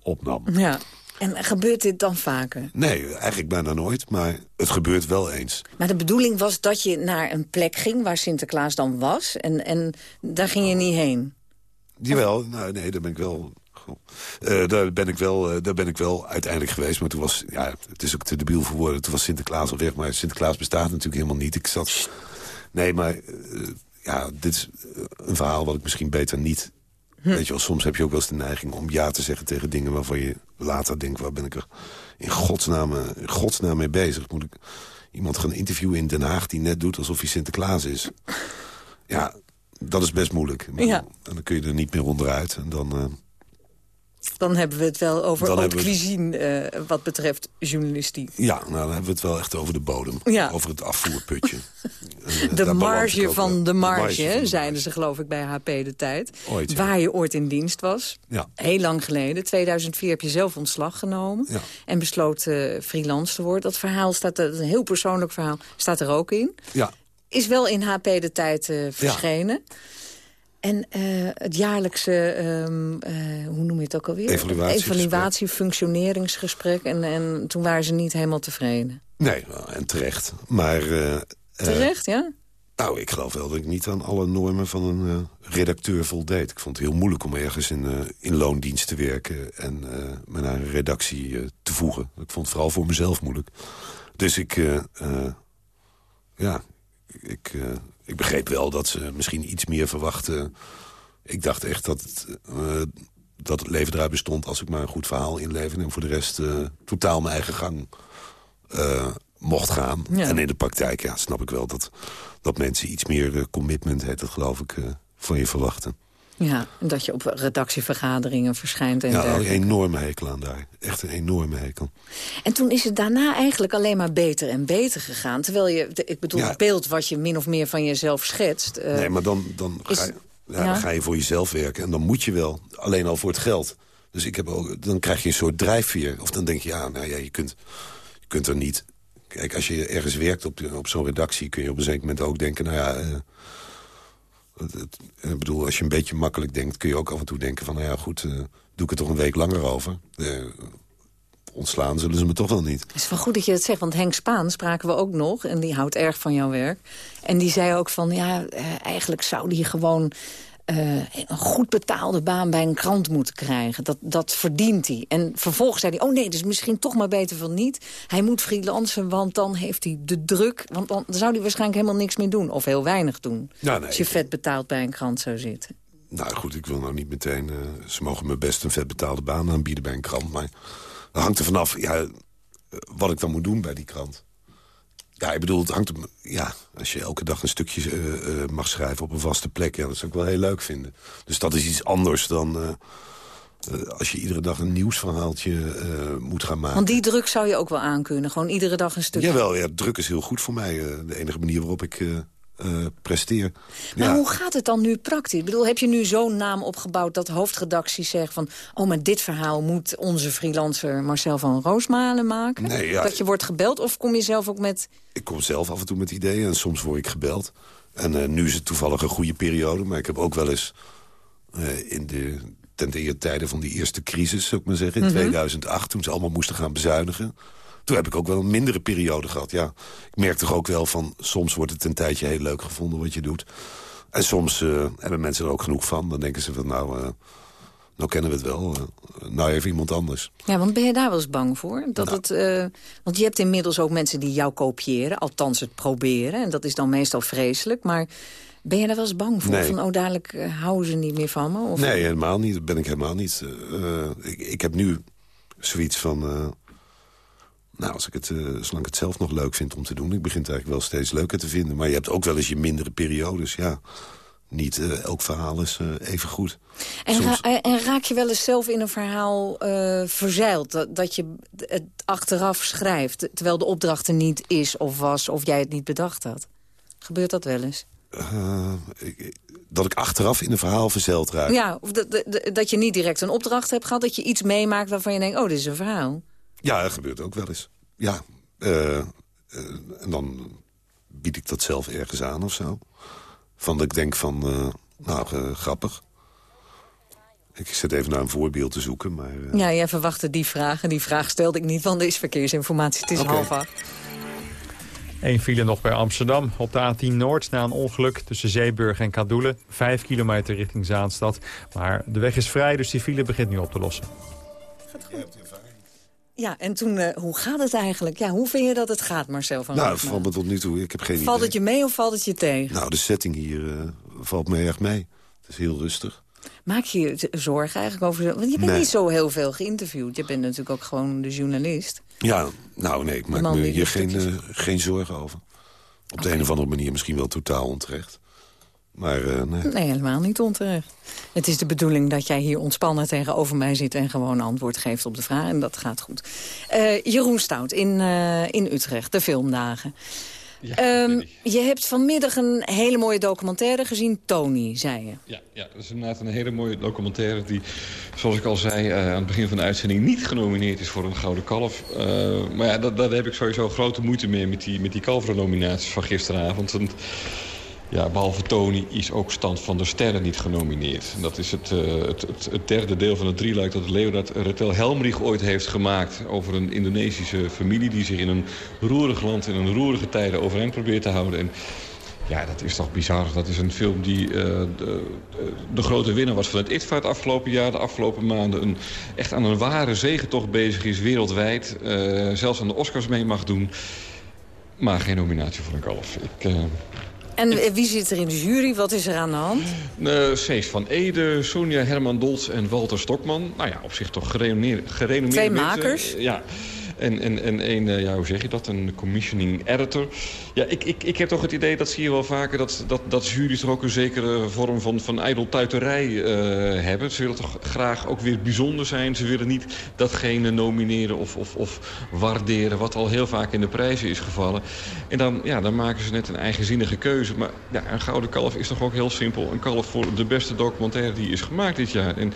opnam.
Ja. En gebeurt dit dan vaker?
Nee, eigenlijk bijna nooit, maar het gebeurt wel eens.
Maar de bedoeling was dat je naar een plek ging waar Sinterklaas dan was... en, en daar ging je niet heen?
Jawel, nou, nee, daar ben ik wel... Uh, daar, ben ik wel, uh, daar ben ik wel uiteindelijk geweest. Maar toen was, ja, het is ook te debiel voor woorden. Toen was Sinterklaas al weg, maar Sinterklaas bestaat natuurlijk helemaal niet. Ik zat... Nee, maar uh, ja, dit is een verhaal wat ik misschien beter niet. Weet je wel, soms heb je ook wel eens de neiging om ja te zeggen tegen dingen... waarvan je later denkt, waar ben ik er in godsnaam, in godsnaam mee bezig? Moet ik iemand gaan interviewen in Den Haag die net doet alsof hij Sinterklaas is? Ja, dat is best moeilijk.
Ja.
En dan kun je er niet meer onderuit. En dan... Uh,
dan hebben we het wel over haute cuisine uh, wat betreft journalistiek.
Ja, nou, dan hebben we het wel echt over de bodem.
Ja.
Over het afvoerputje.
de marge van de marge, marge zeiden ze geloof ik bij HP de tijd.
Ooit, ja.
Waar je ooit in dienst was.
Ja.
Heel lang geleden. 2004 heb je zelf ontslag genomen.
Ja.
En besloot uh, freelance te worden. Dat verhaal staat, dat een heel persoonlijk verhaal, staat er ook in.
Ja.
Is wel in HP de tijd verschenen. Ja. En uh, het jaarlijkse, um, uh, hoe noem je het ook alweer?
Evaluatie,
functioneringsgesprek. En, en toen waren ze niet helemaal tevreden.
Nee, nou, en terecht. Maar, uh,
terecht, ja?
Nou, ik geloof wel dat ik niet aan alle normen van een redacteur voldeed. Ik vond het heel moeilijk om ergens in, in loondienst te werken... en me naar een redactie te voegen. Ik vond het vooral voor mezelf moeilijk. Dus ik, ja, ik ik begreep wel dat ze misschien iets meer verwachten. Ik dacht echt dat het, uh, dat het leven eruit bestond als ik maar een goed verhaal inleverde... en voor de rest uh, totaal mijn eigen gang uh, mocht gaan.
Ja.
En in de praktijk ja, snap ik wel dat, dat mensen iets meer commitment... heet dat geloof ik, van je verwachten.
Ja, en dat je op redactievergaderingen verschijnt. En
ja, een enorme hekel aan daar. Echt een enorme hekel.
En toen is het daarna eigenlijk alleen maar beter en beter gegaan. Terwijl je, ik bedoel,
Ja.
het beeld wat je min of meer van jezelf schetst... eh,
nee, maar dan, dan,
is-
ga je, ja,
ja.
dan ga je voor jezelf werken. En dan moet je wel. Alleen al voor het geld. Dus ik heb ook, dan krijg je een soort drijfveer. Of dan denk je, ja, nou ja, je kunt, je kunt er niet... Kijk, als je ergens werkt op, op zo'n redactie... kun je op een zeker moment ook denken, nou ja... eh, ik bedoel, als je een beetje makkelijk denkt... kun je ook af en toe denken van, nou ja, goed... eh, doe ik er toch een week langer over. Eh, ontslaan zullen ze me toch wel niet.
Het is wel goed dat je dat zegt, want Henk Spaan spraken we ook nog... en die houdt erg van jouw werk. En die zei ook van, ja, eh, eigenlijk zou die gewoon... eh, een goed betaalde baan bij een krant moeten krijgen. Dat, dat verdient hij. En vervolgens zei hij, oh nee, dus misschien toch maar beter van niet. Hij moet freelancen, want dan heeft hij de druk. Want dan zou hij waarschijnlijk helemaal niks meer doen. Of heel weinig doen.
Nee,
als je
ik-
vet betaald bij een krant zou zitten.
Nou goed, ik wil nou niet meteen... eh, ze mogen me best een vet betaalde baan aanbieden bij een krant. Maar dat hangt er vanaf ja, eh, wat ik dan moet doen bij die krant. Ja, ik bedoel, het hangt. Ja, als je elke dag een stukje eh, eh, mag schrijven op een vaste plek... Ja, dat zou ik wel heel leuk vinden. Dus dat is iets anders dan... eh, als je iedere dag een nieuwsverhaaltje moet gaan maken.
Want die druk zou je ook wel aankunnen. Gewoon iedere dag een stukje.
Jawel, ja, druk is heel goed voor mij. de enige manier waarop ik eh, presteer.
Maar
ja.
hoe gaat het dan nu praktisch? Ik bedoel, heb je nu zo'n naam opgebouwd dat hoofdredacties zeggen van... oh, maar dit verhaal moet onze freelancer Marcel van Roosmalen maken?
Nee, ja.
Dat je wordt gebeld of kom je zelf ook met...
Ik kom zelf af en toe met ideeën en soms word ik gebeld. En eh, nu is het toevallig een goede periode. Maar ik heb ook wel eens eh, in de ten tijde tijden van die eerste crisis, zou ik maar zeggen, in
Mhm.
2008, toen ze allemaal moesten gaan bezuinigen. Toen heb ik ook wel een mindere periode gehad. Ja, ik merk toch ook wel van, soms wordt het een tijdje heel leuk gevonden wat je doet. En soms eh, hebben mensen er ook genoeg van. Dan denken ze van, nou, eh, nou kennen we het wel. eh, nou even iemand anders.
Ja, want ben je daar wel eens bang voor? Dat het, eh, want je hebt inmiddels ook mensen die jou kopiëren. Althans het proberen. En dat is dan meestal vreselijk. Maar ben je daar wel eens bang voor?
Nee.
Van, oh, dadelijk houden ze niet meer van me? Of...
Nee, helemaal niet. Dat ben ik helemaal niet. Ik, ik heb nu zoiets van... eh, Nou, als ik het, uh, zolang ik het zelf nog leuk vind om te doen. Ik begin het eigenlijk wel steeds leuker te vinden. Maar je hebt ook wel eens je mindere periodes, ja. Niet uh, elk verhaal is uh, even goed.
En, ra en, raak je wel eens zelf in een verhaal verzeild? Dat, dat je het achteraf schrijft, terwijl de opdracht er niet is of was... of jij het niet bedacht had? Gebeurt dat wel eens?
Ik, dat ik achteraf in een verhaal verzeild raak?
Ja, of dat, dat, dat je niet direct een opdracht hebt gehad... dat je iets meemaakt waarvan je denkt, oh, dit is een verhaal.
Ja, dat gebeurt ook wel eens. Ja, uh, uh, en dan bied ik dat zelf ergens aan of zo. Van dat ik denk van, uh, nou, grappig. Ik zit even naar een voorbeeld te zoeken, maar...
Ja, jij verwachtte die vraag en die vraag stelde ik niet, want er is verkeersinformatie. Het is okay. half acht.
Eén file nog bij Amsterdam. Op de A10 Noord na een ongeluk tussen Zeeburg en Kadoelen. Vijf kilometer richting Zaanstad. Maar de weg is vrij, dus die file begint nu op te lossen.
Gaat goed. Ja, en toen, uh, hoe gaat het eigenlijk? Ja, hoe vind je dat het gaat, Marcel van
Nou, valt me tot nu toe, ik heb geen
Valt
idee.
het je mee of valt het je tegen?
Nou, de setting hier uh, valt me erg mee. Het is heel rustig.
Maak je je zorgen eigenlijk over... Want je bent
Nee.
niet zo heel veel geïnterviewd. Je bent natuurlijk ook gewoon de journalist.
Ja, nou nee, ik maak me hier eh, geen zorgen over. Op de een of andere manier misschien wel totaal onterecht. Maar eh, nee.
Nee, helemaal niet onterecht. Het is de bedoeling dat jij hier ontspannen tegenover mij zit... en gewoon antwoord geeft op de vraag. En dat gaat goed. Eh, Jeroen Stout in, eh, in Utrecht, de filmdagen. Ehm, je hebt vanmiddag een hele mooie documentaire gezien. Tony, zei je.
Ja, ja, dat is inderdaad een hele mooie documentaire die, zoals ik al zei eh, aan het begin van de uitzending, niet genomineerd is voor een Gouden Kalf. Eh, maar ja, dat- daar heb ik sowieso grote moeite mee met die, met die Kalveren-nominaties van gisteravond. Want, ja, behalve Tony is ook Stand van de Sterren niet genomineerd. En dat is het, eh, het, het, het derde deel van het drieluik dat Leonard Retel Helmrich ooit heeft gemaakt... over een Indonesische familie die zich in een roerig land... in een roerige tijden overeind probeert te houden. En ja, dat is toch bizar. Dat is een film die eh, de, de, grote winnaar was van het ITVA het afgelopen jaar. De afgelopen maanden een, echt aan een ware zegentocht bezig is wereldwijd. eh, zelfs aan de Oscars mee mag doen. Maar geen nominatie voor een kalf. Ik,
En wie zit er in de jury? Wat is er aan de hand?
eh, Cees van Ede, Sonja Herman Dols en Walter Stokman. Nou ja, op zich toch gerenommeerde, gerenommeerde
Twee makers.
Ja. En, en, en een, eh, ja, hoe zeg je dat, een commissioning editor. Ja, ik, ik, ik heb toch het idee, dat zie je wel vaker... dat, dat, dat jury's toch ook een zekere vorm van, van ijdeltuiterij eh, hebben. Ze willen toch graag ook weer bijzonder zijn. Ze willen niet datgene nomineren of, of, of waarderen... wat al heel vaak in de prijzen is gevallen. En dan, ja, dan maken ze net een eigenzinnige keuze. Maar ja, een gouden kalf is toch ook heel simpel. Een kalf voor de beste documentaire die is gemaakt dit jaar. En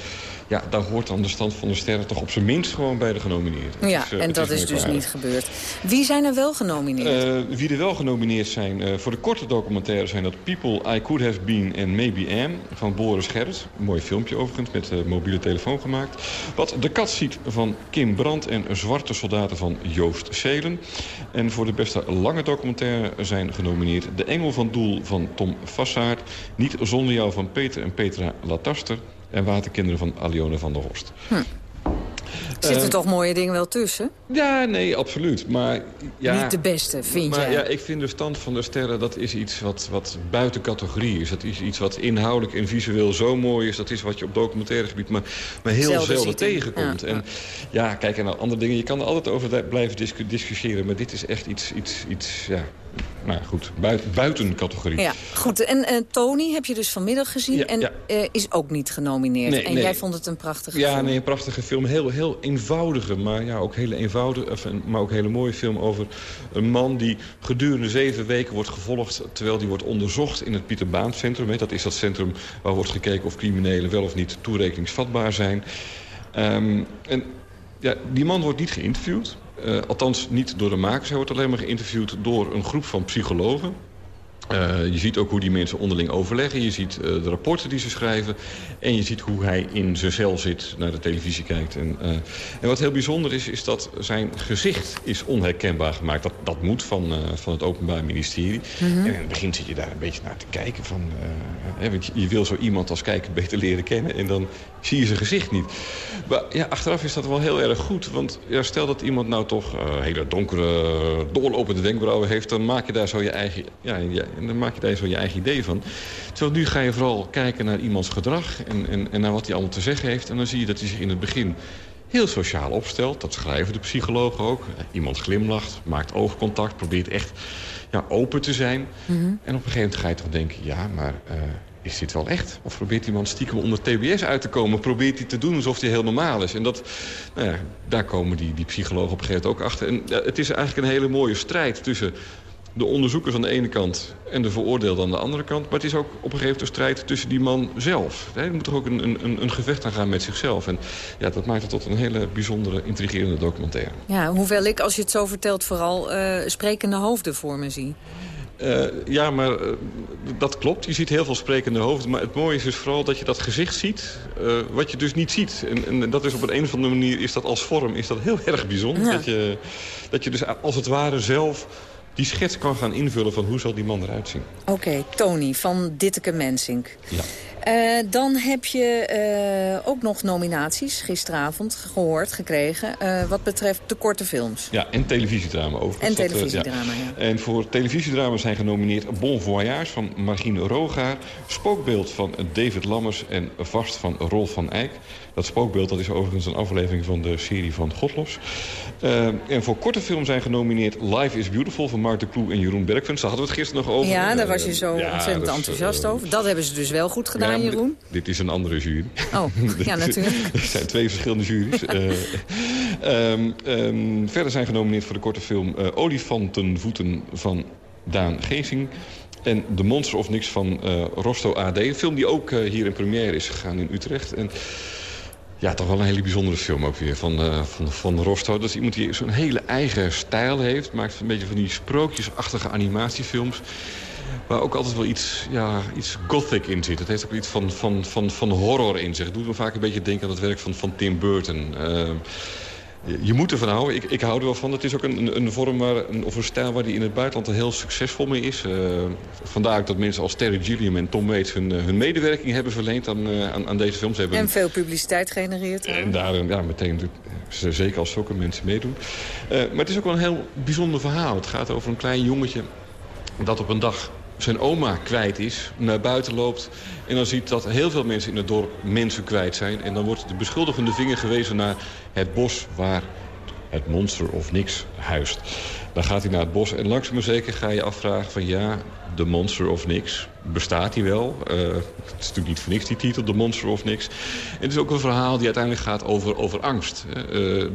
ja, daar hoort dan de stand van de sterren toch op zijn minst gewoon bij de genomineerden.
Ja,
is, eh,
en
het
dat is dus niet gebeurd. Wie zijn er wel genomineerd?
Eh, wie er wel genomineerd zijn eh, voor de korte documentaire zijn dat People I Could Have Been and Maybe Am van Boris Gerrit. Een mooi filmpje overigens met eh, mobiele telefoon gemaakt. Wat De Kat ziet van Kim Brandt en Zwarte Soldaten van Joost Seelen. En voor de beste lange documentaire zijn genomineerd De Engel van Doel van Tom Vassaert. Niet zonder jou van Peter en Petra Lataster. En Waterkinderen van Alione van der Horst.
Zitten
eh,
toch mooie dingen wel tussen?
Ja, nee, absoluut. Maar ja,
Niet de beste, vind
maar
jij?
ja, ik vind de stand van de sterren, dat is iets wat, wat buiten categorie is. Dat is iets wat inhoudelijk en visueel zo mooi is. Dat is wat je op documentaire gebied maar, maar heel
Zelden
tegenkomt.
Ja.
En ja, kijk, en andere dingen, je kan er altijd over blijven discu- discussiëren. Maar dit is echt iets, iets, iets ja, nou goed, buiten, buiten categorie.
Ja, goed. En eh, Tony heb je dus vanmiddag gezien
Ja,
en
ja.
eh, is ook niet genomineerd.
Nee,
en
nee.
jij vond het een prachtige
Ja,
film.
nee, een prachtige film. Heel, heel eenvoudige, maar ja, ook hele eenvoudige, of een- maar ook hele mooie film over een man die gedurende zeven weken wordt gevolgd terwijl die wordt onderzocht in het Pieter Baan Centrum. hè. Dat is dat centrum waar wordt gekeken of criminelen wel of niet toerekeningsvatbaar zijn. Ehm, en ja, die man wordt niet geïnterviewd. Eh, althans, niet door de makers. Hij wordt alleen maar geïnterviewd door een groep van psychologen. Eh, je ziet ook hoe die mensen onderling overleggen. Je ziet eh, de rapporten die ze schrijven. En je ziet hoe hij in zijn cel zit, naar de televisie kijkt. En, eh, en wat heel bijzonder is, is dat zijn gezicht is onherkenbaar gemaakt. Dat, dat moet van, van het Openbaar Ministerie.
Mhm.
En in het begin zit je daar een beetje naar te kijken. Van, hè, want je- je wil zo iemand als kijker beter leren kennen. En dan zie je zijn gezicht niet. Maar ja, achteraf is dat wel heel erg goed. Want ja, stel dat iemand nou toch hele donkere, doorlopende wenkbrauwen heeft... dan maak je daar zo je eigen, ja, ja, en dan maak je daar zo je eigen idee van. Terwijl nu ga je vooral kijken naar iemands gedrag... en, en, en naar wat hij allemaal te zeggen heeft. En dan zie je dat hij zich in het begin heel sociaal opstelt. Dat schrijven de psychologen ook. Iemand glimlacht, maakt oogcontact, probeert echt ja, open te zijn.
Mhm.
En op een gegeven moment ga je toch denken... ja, maar uh, is dit wel echt? Of probeert iemand stiekem onder TBS uit te komen? Probeert hij te doen alsof hij heel normaal is? En dat, nou ja, daar komen die, die psychologen op een gegeven moment ook achter. En het is eigenlijk een hele mooie strijd tussen de onderzoekers aan de ene kant en de veroordeelde aan de andere kant. Maar het is ook op een gegeven moment een strijd tussen die man zelf. Hij moet toch ook een, een, een gevecht aan gaan met zichzelf. En ja, dat maakt het tot een hele bijzondere, intrigerende documentaire.
Ja, hoewel ik, als je het zo vertelt, vooral uh, sprekende hoofden voor me zie.
Uh, ja, maar uh, dat klopt. Je ziet heel veel sprekende hoofden. Maar het mooie is dus vooral dat je dat gezicht ziet... Uh, wat je dus niet ziet. En, en, dat is op een, een of andere manier, is dat als vorm, is dat heel erg bijzonder. Ja. Dat, je, dat je dus als het ware zelf die schets kan gaan invullen van hoe zal die man eruit zien.
Oké, okay, Tony van Ditteke Mensink.
Ja.
Uh, dan heb je uh, ook nog nominaties gisteravond gehoord, gekregen... Uh, wat betreft de korte films.
Ja, en televisiedrama overigens.
En televisiedrama, ja.
ja. En voor televisiedrama zijn genomineerd Bon Voyage van Margine Rogaar... Spookbeeld van David Lammers en Vast van Rolf van Eyck. Dat spookbeeld dat is overigens een aflevering van de serie van Godlos. Uh, en voor korte film zijn genomineerd Life is Beautiful van Marten Kloe en Jeroen Bergfans. Daar hadden we het gisteren nog over.
Ja, daar was je zo uh, ontzettend ja, enthousiast uh, over. Dat hebben ze dus wel goed gedaan, ja, Jeroen.
Dit, dit, is een andere jury.
Oh, ja, natuurlijk.
er zijn twee verschillende juries. um, um, verder zijn genomineerd voor de korte film Olifantenvoeten van Daan Geesing. En The Monster of Niks van Rosto AD. Een film die ook hier in première is gegaan in Utrecht. En ja, toch wel een hele bijzondere film ook weer van, uh, van, van Rosto. Dat is iemand die zo'n hele eigen stijl heeft. Maakt een beetje van die sprookjesachtige animatiefilms. Waar ook altijd wel iets, ja, iets gothic in zit. Het heeft ook iets van, van, van, van horror in zich. Het doet me vaak een beetje denken aan het werk van, van Tim Burton. Uh, je moet ervan houden. Ik, ik hou er wel van. Het is ook een, een vorm waar, een, of een stijl waar die in het buitenland heel succesvol mee is. Uh, vandaar dat mensen als Terry Gilliam en Tom Waits hun, hun medewerking hebben verleend aan, uh, aan, aan, deze films. Hebben
en veel publiciteit genereert.
En daar ja, meteen, zeker als zulke mensen meedoen. Uh, maar het is ook wel een heel bijzonder verhaal. Het gaat over een klein jongetje dat op een dag zijn oma kwijt is, naar buiten loopt... en dan ziet dat heel veel mensen in het dorp mensen kwijt zijn. En dan wordt de beschuldigende vinger gewezen naar het bos waar het monster of niks huist. Dan gaat hij naar het bos en langzaam maar zeker ga je afvragen van... ja, de monster of niks, bestaat hij wel? Uh, het is natuurlijk niet voor niks die titel, de monster of niks. En het is ook een verhaal die uiteindelijk gaat over, over angst. Uh,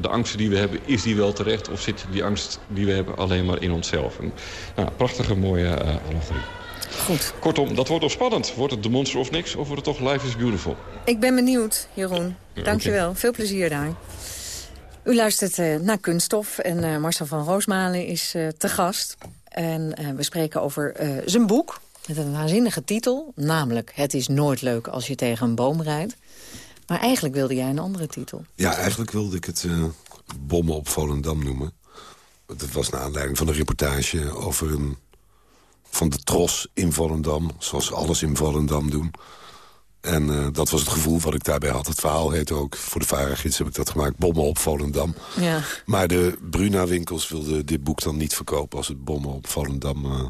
de angsten die we hebben, is die wel terecht? Of zit die angst die we hebben alleen maar in onszelf? Een nou, prachtige, mooie uh, allegorie.
Goed.
Kortom, dat wordt nog spannend. Wordt het de monster of niks? Of wordt het toch Life is Beautiful?
Ik ben benieuwd, Jeroen. Dank je wel. Veel plezier daar. U luistert uh, naar Kunststof en uh, Marcel van Roosmalen is uh, te gast. En we spreken over zijn boek met een waanzinnige titel. Namelijk, het is nooit leuk als je tegen een boom rijdt. Maar eigenlijk wilde jij een andere titel.
Ja, eigenlijk wilde ik het Bommen op Volendam noemen. Dat was naar aanleiding van een reportage over een van de tros in Volendam. Zoals alles in Volendam doen. En uh, dat was het gevoel wat ik daarbij had. Het verhaal heet ook, voor de Varagids heb ik dat gemaakt... Bommen op Volendam.
Ja.
Maar de Bruna-winkels wilden dit boek dan niet verkopen... als het Bommen op Volendam uh,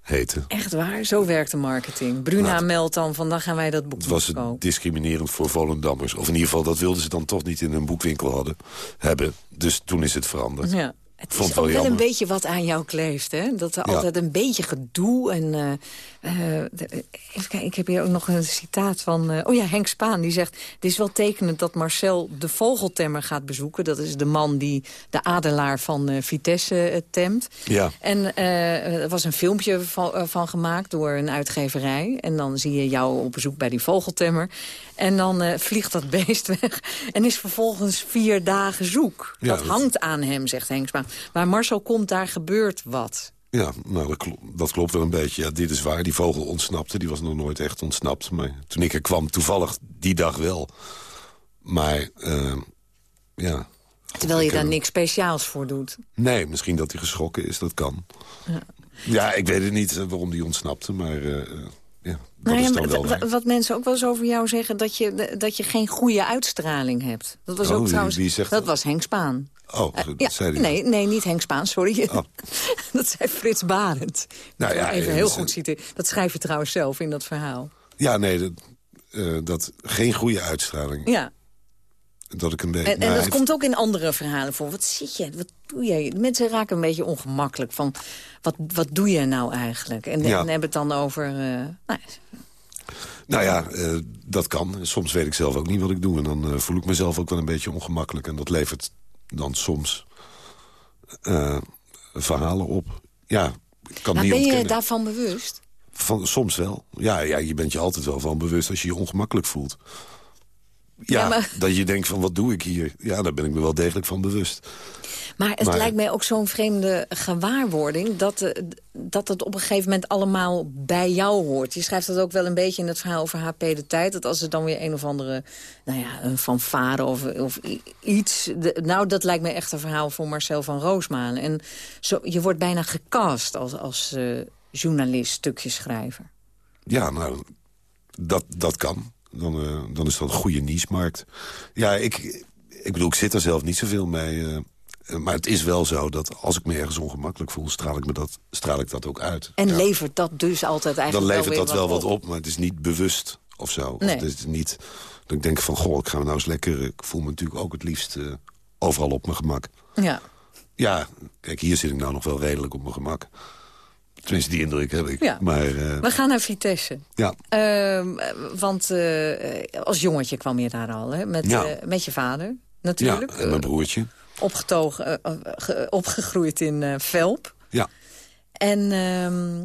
heette.
Echt waar? Zo werkt de marketing. Bruna nou, meldt dan van, dan gaan wij dat boek
Het was
verkopen.
discriminerend voor Volendammers. Of in ieder geval, dat wilden ze dan toch niet in een boekwinkel hadden, hebben. Dus toen is het veranderd.
Ja. Het is ook wel een beetje wat aan jou kleeft, hè? Dat er ja. altijd een beetje gedoe en... Uh, uh, even kijken, ik heb hier ook nog een citaat van... Uh, oh ja, Henk Spaan, die zegt... Het is wel tekenend dat Marcel de vogeltemmer gaat bezoeken. Dat is de man die de adelaar van Vitesse temt.
Ja.
En er was een filmpje van, van, gemaakt door een uitgeverij. En dan zie je jou op bezoek bij die vogeltemmer. En dan vliegt dat beest weg. En is vervolgens vier dagen zoek. Ja, dat, dat hangt aan hem, zegt Henk Spaan. Maar Marcel komt, daar gebeurt wat.
Ja, nou, dat, klopt, dat klopt wel een beetje. Ja, dit is waar. Die vogel ontsnapte. Die was nog nooit echt ontsnapt. Maar toen ik er kwam, toevallig die dag wel. Maar, uh, ja...
Terwijl je daar niks speciaals voor doet.
Nee, misschien dat hij geschrokken is. Dat kan.
Ja,
ja ik weet het niet waarom die ontsnapte. Maar... Uh, ja,
nou ja, wat mensen ook wel eens over jou zeggen... dat je, dat je geen goede uitstraling hebt. Dat was
oh,
ook trouwens.
Wie zegt
dat,
dat
was Henk Spaan.
Oh, dat
uh, ja,
zei hij.
Nee, nee, niet Henk Spaan, sorry.
Oh.
dat zei Frits Barend.
Nou ja,
Even heel goed citeren. Dat schrijf je trouwens zelf in dat verhaal.
Ja, nee, dat, uh, dat geen goede uitstraling.
Ja.
Dat ik een beetje...
En, en
nou,
dat komt ook in andere verhalen voor. Wat zit je? Wat doe je? Mensen raken een beetje ongemakkelijk van... wat, wat doe je nou eigenlijk? En,
Ja.
en hebben het dan over... eh, nou,
Nou ja, eh, dat kan. Soms weet ik zelf ook niet wat ik doe. En dan eh, voel ik mezelf ook wel een beetje ongemakkelijk. En dat levert dan soms verhalen op. Ja, ik kan
maar
niet
ben je daarvan bewust?
Van, soms wel. Ja, ja, je bent je altijd wel van bewust als je je ongemakkelijk voelt. Ja,
Ja, maar-
dat je denkt van wat doe ik hier? Ja, daar ben ik me wel degelijk van bewust.
Maar het
Maar-
lijkt mij ook zo'n vreemde gewaarwording... Dat, eh, dat het op een gegeven moment allemaal bij jou hoort. Je schrijft dat ook wel een beetje in het verhaal over HP de Tijd... dat als er dan weer een of andere nou ja, een fanfare of, of iets... de- nou, dat lijkt me echt een verhaal voor Marcel van Roosmalen. En zo, je wordt bijna gecast als, als eh, journalist, stukjeschrijver.
Ja, nou, dat, dat kan. Dan, eh, dan is dat een goede niche-markt. Ja, ik, ik bedoel, ik zit er zelf niet zoveel mee. eh, eh, maar het is wel zo dat als ik me ergens ongemakkelijk voel... straal ik, me dat, straal ik dat ook uit.
En
Ja.
levert dat dus altijd
Dan
eigenlijk
levert
wel
dat wel wat op, maar het is niet bewust of zo. Of
Nee.
het is niet dat ik denk van, goh, ik ga nou eens lekker... Ik voel me natuurlijk ook het liefst overal op mijn gemak.
Ja.
Ja, kijk, hier zit ik nou nog wel redelijk op mijn gemak. Tenminste, die indruk heb ik.
Ja.
Maar eh,
We gaan naar Vitesse.
ja,
Ehm, eh, want eh, als jongetje kwam je daar al, hè? Met,
Ja.
eh, met je vader
ja,
natuurlijk.
en mijn broertje.
Opgetogen, ge- opgegroeid in Velp.
Ja.
En ehm,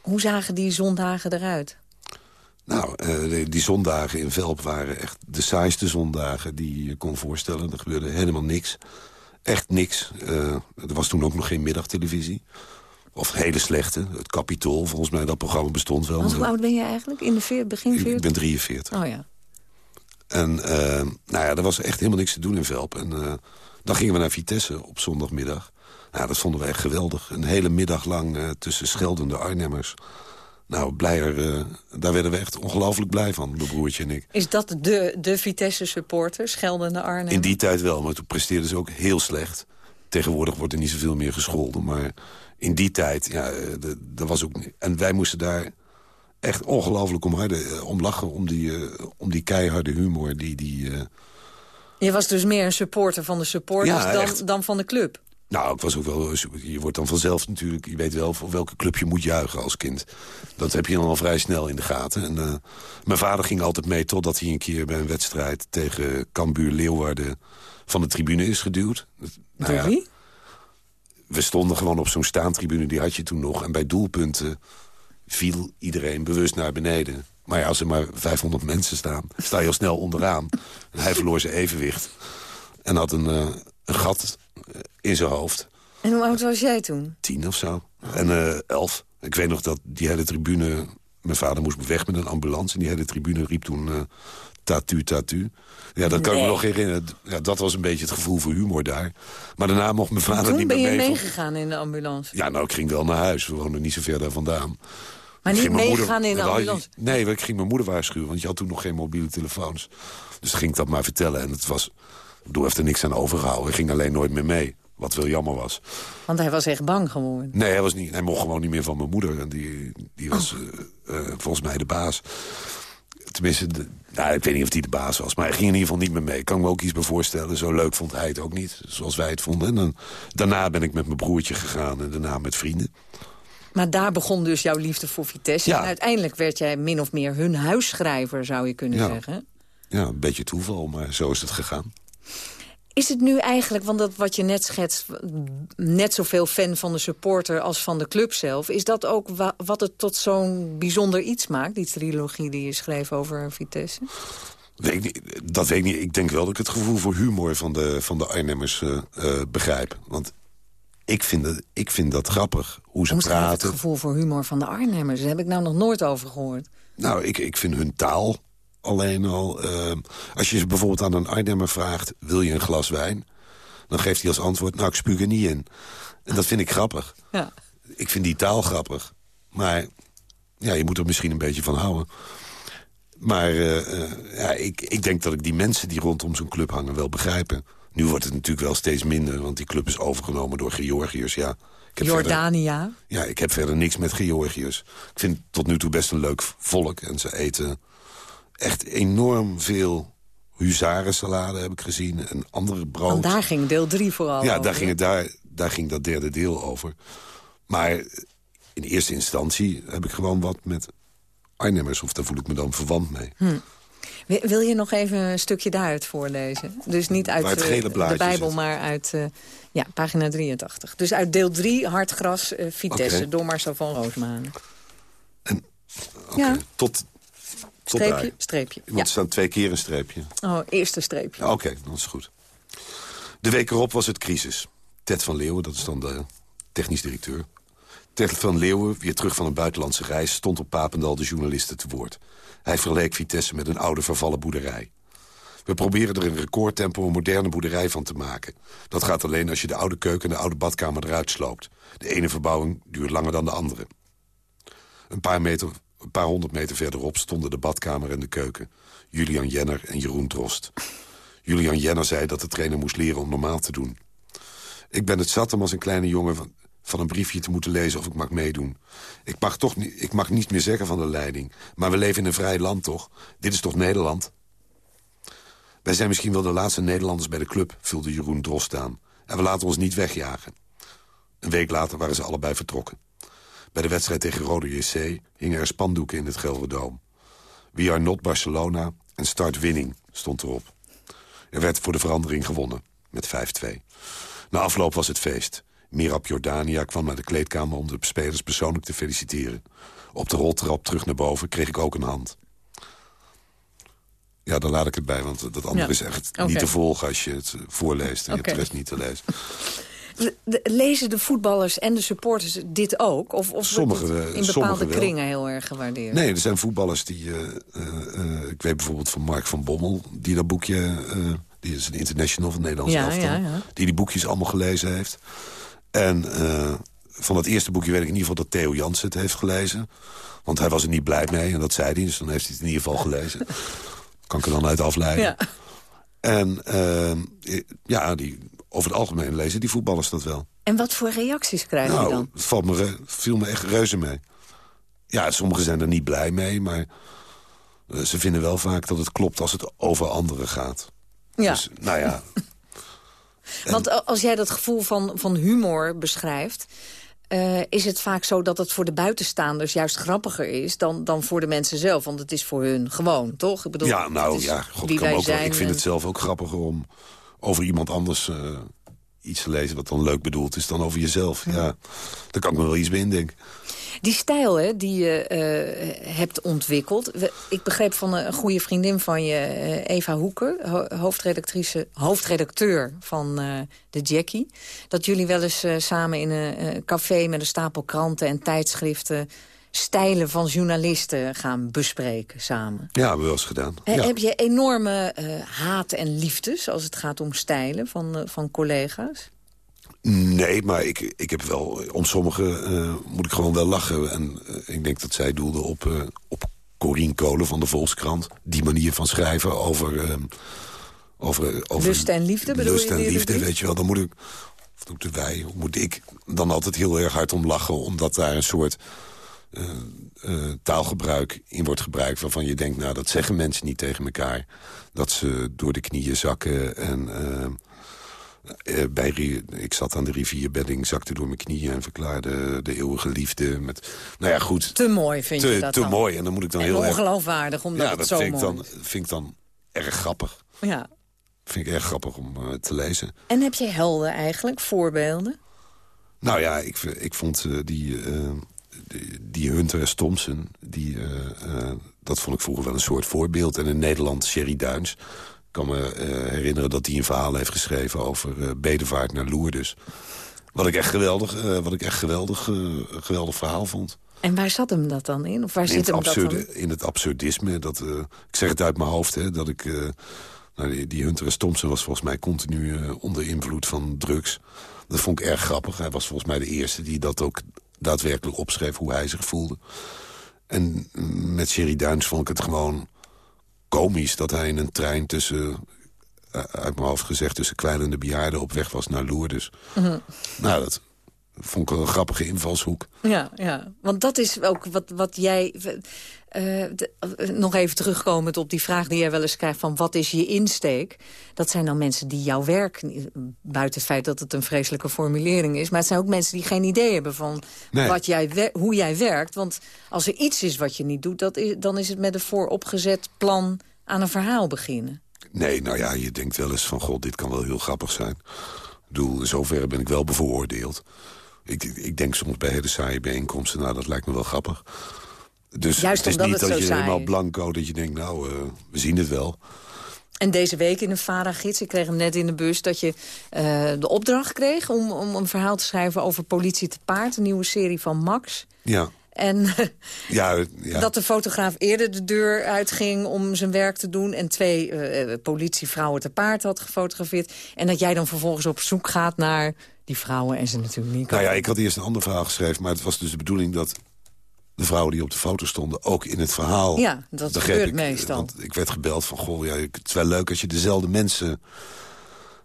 hoe zagen die zondagen eruit?
Nou, die, zondagen in Velp waren echt de saaiste zondagen die je kon voorstellen. Er gebeurde helemaal niks. Echt niks. Er was toen ook nog geen middagtelevisie. Of hele slechte. Het Capitool, volgens mij, dat programma bestond wel.
Want hoe oud ben je eigenlijk? In de veer, begin
Ik
40?
ben 43.
Oh ja.
En eh, nou ja, er was echt helemaal niks te doen in Velp. En eh, dan gingen we naar Vitesse op zondagmiddag. Nou, dat vonden we echt geweldig. Een hele middag lang eh, tussen scheldende Arnhemmers. Nou, blijer, daar werden we echt ongelooflijk blij van, mijn broertje en ik.
Is dat de, de Vitesse-supporter, Scheldende Arnhem?
In die tijd wel, maar toen presteerden ze ook heel slecht. Tegenwoordig wordt er niet zoveel meer gescholden. Maar in die tijd, ja, eh, er was ook... En wij moesten daar echt ongelooflijk om, harde, eh, om lachen. Om die, eh, om die keiharde humor die... die
Je was dus meer een supporter van de supporters
Ja,
dan,
echt. dan
van de club.
Nou, ik was ook wel... Je wordt dan vanzelf natuurlijk... Je weet wel voor welke club je moet juichen als kind. Dat heb je dan al vrij snel in de gaten. En, mijn vader ging altijd mee totdat hij een keer bij een wedstrijd... tegen Cambuur Leeuwarden van de tribune is geduwd. Nou ja,
Door wie?
We stonden gewoon op zo'n staantribune, die had je toen nog. En bij doelpunten viel iedereen bewust naar beneden. Maar ja, als er maar 500 mensen staan, sta je al snel onderaan. En hij verloor zijn evenwicht. En had een, eh, een gat eh, in zijn hoofd.
En hoe oud was jij toen?
Tien of zo. En eh, elf. Ik weet nog dat die hele tribune... Mijn vader moest weg met een ambulance. En die hele tribune riep toen... tatu, tatu. Ja, dat kan ik me nog herinneren. Ja, dat was een beetje het gevoel voor humor daar. Maar daarna mocht mijn vader
toen
niet
ben
meer
je
mee.
meegegaan in de ambulance.
Ja, nou, ik ging wel naar huis. We woonden niet zo ver daar vandaan.
Maar niet meegegaan in de
je-
ambulance?
Nee, ik ging mijn moeder waarschuwen, want je had toen nog geen mobiele telefoons. Dus ging ik dat maar vertellen. En het was, ik bedoel, heeft er niks aan overgehouden. Ik ging alleen nooit meer mee, wat wel jammer was.
Want hij was echt bang geworden.
Nee, hij, was niet, hij mocht gewoon niet meer van mijn moeder. En die, die was eh, eh, volgens mij de baas. Tenminste, de, nou, ik weet niet of hij de baas was. Maar hij ging in ieder geval niet meer mee. Ik kan me ook iets bij voorstellen. Zo leuk vond hij het ook niet, zoals wij het vonden. En dan, daarna ben ik met mijn broertje gegaan en daarna met vrienden.
Maar daar begon dus jouw liefde voor Vitesse.
Ja.
En uiteindelijk werd jij min of meer hun huisschrijver, zou je kunnen
Ja.
zeggen.
Ja, een beetje toeval, maar zo is het gegaan.
Is het nu eigenlijk, want dat wat je net schetst... net zoveel fan van de supporter als van de club zelf... is dat ook wa- wat het tot zo'n bijzonder iets maakt... die trilogie die je schreef over Vitesse?
Weet niet, dat weet ik niet. Ik denk wel dat ik het gevoel voor humor van de, van de Arnhemmers eh, eh, begrijp. Want ik vind, het, ik vind dat grappig, hoe ze
Hoe je het
praten.
gevoel voor humor van de Arnhemmers? Daar heb ik nou nog nooit over gehoord.
Nou, ik, ik vind hun taal alleen al... eh, als je ze bijvoorbeeld aan een Arnhemmer vraagt... wil je een glas wijn? Dan geeft hij als antwoord, nou, ik spuug er niet in. En dat vind ik grappig.
Ja.
Ik vind die taal grappig. Maar ja, je moet er misschien een beetje van houden. Maar eh, eh, ja, ik, ik denk dat ik die mensen die rondom zo'n club hangen wel begrijpen. Nu wordt het natuurlijk wel steeds minder, want die club is overgenomen door Georgiërs. Ja, ik heb verder-
Jordania.
ja, ik heb verder niks met Georgiërs. Ik vind het tot nu toe best een leuk volk. En ze eten echt enorm veel huzarensalade heb ik gezien. En andere brood.
Want daar ging deel 3 vooral
Ja,
over,
daar ging, het, daar, daar ging dat derde deel over. Maar in eerste instantie heb ik gewoon wat met Arnhemmers. Of daar voel ik me dan verwant mee.
Hm. Wil- je nog even een stukje daaruit voorlezen? Dus niet uit eh, de Bijbel,
zit.
maar uit eh, ja, pagina 83. Dus uit deel 3, Hartgras, eh, Vitesse, door Marcel van Roosmalen.
Oké,
Ja,
Tot, tot
streepje.
Want
Ja.
er staan twee keer een streepje.
Oh, eerste streepje.
Oké, dat is goed. De week erop was het crisis. Ted van Leeuwen, dat is dan de technisch directeur. Ted van Leeuwen, weer terug van een buitenlandse reis... stond op Papendal de journalisten te woord. Hij verleek Vitesse met een oude vervallen boerderij. We proberen er in recordtempo een moderne boerderij van te maken. Dat gaat alleen als je de oude keuken en de oude badkamer eruit sloopt. De ene verbouwing duurt langer dan de andere. Een paar, meter, een paar honderd meter verderop stonden de badkamer en de keuken. Julian Jenner en Jeroen Drost. Julian Jenner zei dat de trainer moest leren om normaal te doen. Ik ben het zat om als een kleine jongen van, van een briefje te moeten lezen of ik mag meedoen. Ik mag, toch niet, ik mag niet meer zeggen van de leiding. Maar we leven in een vrij land, toch? Dit is toch Nederland? Wij zijn misschien wel de laatste Nederlanders bij de club, vulde Jeroen Drost aan. En we laten ons niet wegjagen. Een week later waren ze allebei vertrokken. Bij de wedstrijd tegen Rode JC hingen er spandoeken in het Gelderdoom. We are not Barcelona en start winning stond erop. Er werd voor de verandering gewonnen, met 5-2. Na afloop was het feest. Mirab Jordania kwam naar de kleedkamer om de spelers persoonlijk te feliciteren. Op de roltrap terug naar boven kreeg ik ook een hand. Ja, daar laat ik het bij, want dat andere
Ja.
is echt niet te volgen als je het voorleest. En je hebt de rest niet te lezen.
Lezen de voetballers en de supporters dit ook? Of, of wordt het
eh,
in bepaalde kringen heel erg gewaardeerd?
Nee, er zijn voetballers die... eh, eh, ik weet bijvoorbeeld van Mark van Bommel... die dat boekje... die is een international van Nederlands
Ja,
elftal.
ja, ja.
Die die boekjes allemaal gelezen heeft. En van het eerste boekje weet ik in ieder geval dat Theo Jansen het heeft gelezen. Want hij was er niet blij mee en dat zei hij. Dus dan heeft hij het in ieder geval gelezen. kan ik er dan uit afleiden.
Ja.
En ja, die, over het algemeen lezen die voetballers dat wel.
En wat voor reacties krijg je
Nou,
dan?
het valt me, viel me echt reuze mee. Ja, sommigen zijn er niet blij mee, maar eh, ze vinden wel vaak dat het klopt als het over anderen gaat.
Ja.
Dus, nou ja,
Want als jij dat gevoel van, van humor beschrijft... eh, is het vaak zo dat het voor de buitenstaanders juist grappiger is... Dan, dan voor de mensen zelf, want het is voor hun gewoon, toch? Ik bedoel,
ja nou ja, god, kan ook wel. ik vind
en-
het zelf ook grappiger om over iemand anders eh, iets te lezen... wat dan leuk bedoeld is dan over jezelf. Ja, daar kan ik me wel iets bij indenken.
Die stijl hè, die je eh, hebt ontwikkeld. Ik begreep van een goede vriendin van je, eh, Eva Hoeker... ho- hoofdredactrice, hoofdredacteur van eh, de Jackie... dat jullie wel eens eh, samen in een eh, café met een stapel kranten en tijdschriften... stijlen van journalisten gaan bespreken samen.
Ja, hebben we wel eens gedaan. Ja.
Heb je enorme eh, haat en liefdes als het gaat om stijlen van, eh, van collega's?
Nee, maar ik, ik heb wel... Om sommigen eh, moet ik gewoon wel lachen. En ik denk dat zij doelde op, op Corien Kolen van de Volkskrant. Die manier van schrijven over... eh, over, over
Lust en liefde, bedoel
Lust
je
en
die
liefde, weet je wel. Dan moet ik... Of moeten wij, moet ik dan altijd heel erg hard om lachen... omdat daar een soort eh, eh, taalgebruik in wordt gebruikt... waarvan je denkt, nou, dat zeggen mensen niet tegen elkaar. Dat ze door de knieën zakken en... eh, bij, ik zat aan de rivierbedding, zakte door mijn knieën... en verklaarde de eeuwige liefde. Met, nou ja, goed.
Te mooi vind
te,
je dat
Te
dan?
mooi. En dan moet ik dan
En
heel erg...
ongeloofwaardig, omdat
ja,
het
dat
zo
vind ik,
mooi
dan, vind ik dan erg grappig.
Ja.
Vind ik erg grappig om te lezen.
En heb je helden eigenlijk, voorbeelden?
Nou ja, ik, ik vond die, die, Hunter S. Thompson... Die, eh, eh, dat vond ik vroeger wel een soort voorbeeld. En in Nederland Sherry Duins. Ik kan me eh, herinneren dat hij een verhaal heeft geschreven... over bedevaart naar Lourdes. Wat ik echt geweldig, wat ik echt geweldig, geweldig verhaal vond.
En waar zat hem dat dan in? Of waar
In
zit
het,
hem dat dan
in het absurdisme. Dat, ik zeg het uit mijn hoofd, hè, dat ik... nou, die, die Hunter S. Thompson was volgens mij continu onder invloed van drugs. Dat vond ik erg grappig. Hij was volgens mij de eerste die dat ook daadwerkelijk opschreef... hoe hij zich voelde. En mm, met Sherry Duins vond ik het gewoon komisch... dat hij in een trein tussen, eh, uit mijn hoofd gezegd... tussen kwijlende bejaarden op weg was naar Lourdes.
Mhm.
Nou, dat vond ik een grappige invalshoek.
Ja, ja, want dat is ook wat, wat jij... Uh, nog even terugkomend op die vraag die jij wel eens krijgt... van wat is je insteek? Dat zijn dan mensen die jouw werk... buiten het feit dat het een vreselijke formulering is... maar het zijn ook mensen die geen idee hebben van wat jij, hoe jij werkt. Want als er iets is wat je niet doet... Dat is, dan is het met een vooropgezet plan aan een verhaal beginnen.
Nee, nou ja, je denkt wel eens van... god, dit kan wel heel grappig zijn. Ik bedoel, in zoverre ben ik wel bevooroordeeld. Ik, ik denk soms bij hele saaie bijeenkomsten... nou, dat lijkt me wel grappig. Dus
Juist
het is niet
het
dat je
helemaal
blanco... dat je denkt, nou, uh, we zien het wel.
En deze week in de VARA-gids, ik kreeg hem net in de bus... dat je uh, de opdracht kreeg om, om een verhaal te schrijven over Politie te Paard. Een nieuwe serie van Max.
Ja.
En
ja, ja.
dat de fotograaf eerder de deur uitging om zijn werk te doen... en twee uh, politievrouwen te paard had gefotografeerd. En dat jij dan vervolgens op zoek gaat naar die vrouwen en ze natuurlijk niet
Nou ja, ik had eerst een ander verhaal geschreven... maar het was dus de bedoeling dat de vrouwen die op de foto stonden ook in het verhaal...
Ja, dat gebeurt
ik,
meestal.
Want ik werd gebeld van, goh, ja, het is wel leuk als je dezelfde mensen...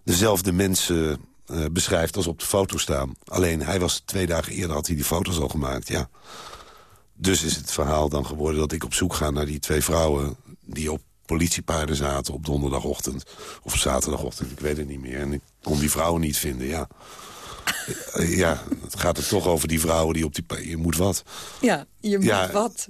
dezelfde mensen uh, beschrijft als op de foto staan. Alleen, hij was twee dagen eerder, had hij die foto's al gemaakt, ja. Dus is het verhaal dan geworden dat ik op zoek ga naar die twee vrouwen... die op politiepaarden zaten op donderdagochtend. Of zaterdagochtend, ik weet het niet meer. En ik kon die vrouwen niet vinden, ja. Ja, het gaat er toch over die vrouwen die op die... Je moet wat.
Ja, je moet
ja,
wat.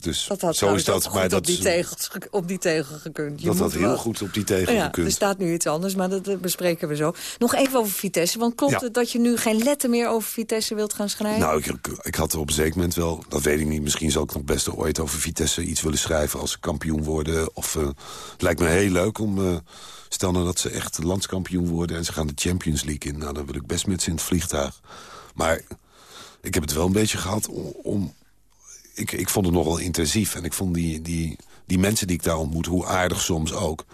Dus
dat had
zo is dat,
maar
dat
op, die tegels, op die tegel gekund. Je
dat
had
heel goed op die tegel
ja,
gekund.
Er staat nu iets anders, maar dat uh, bespreken we zo. Nog even over Vitesse, want klopt
Ja.
het dat je nu geen letter meer over Vitesse wilt gaan schrijven?
Nou, ik, ik had er op een zeker moment wel, dat weet ik niet... misschien zal ik nog best ooit over Vitesse iets willen schrijven... als ze kampioen worden. Of, eh, het lijkt me heel leuk om... eh, stel nou dat ze echt landskampioen worden... en ze gaan de Champions League in. Nou, dan wil ik best met ze in het vliegtuig. Maar ik heb het wel een beetje gehad om... ik, ik vond het nogal intensief. En ik vond die, die, die mensen die ik daar ontmoet, hoe aardig soms ook...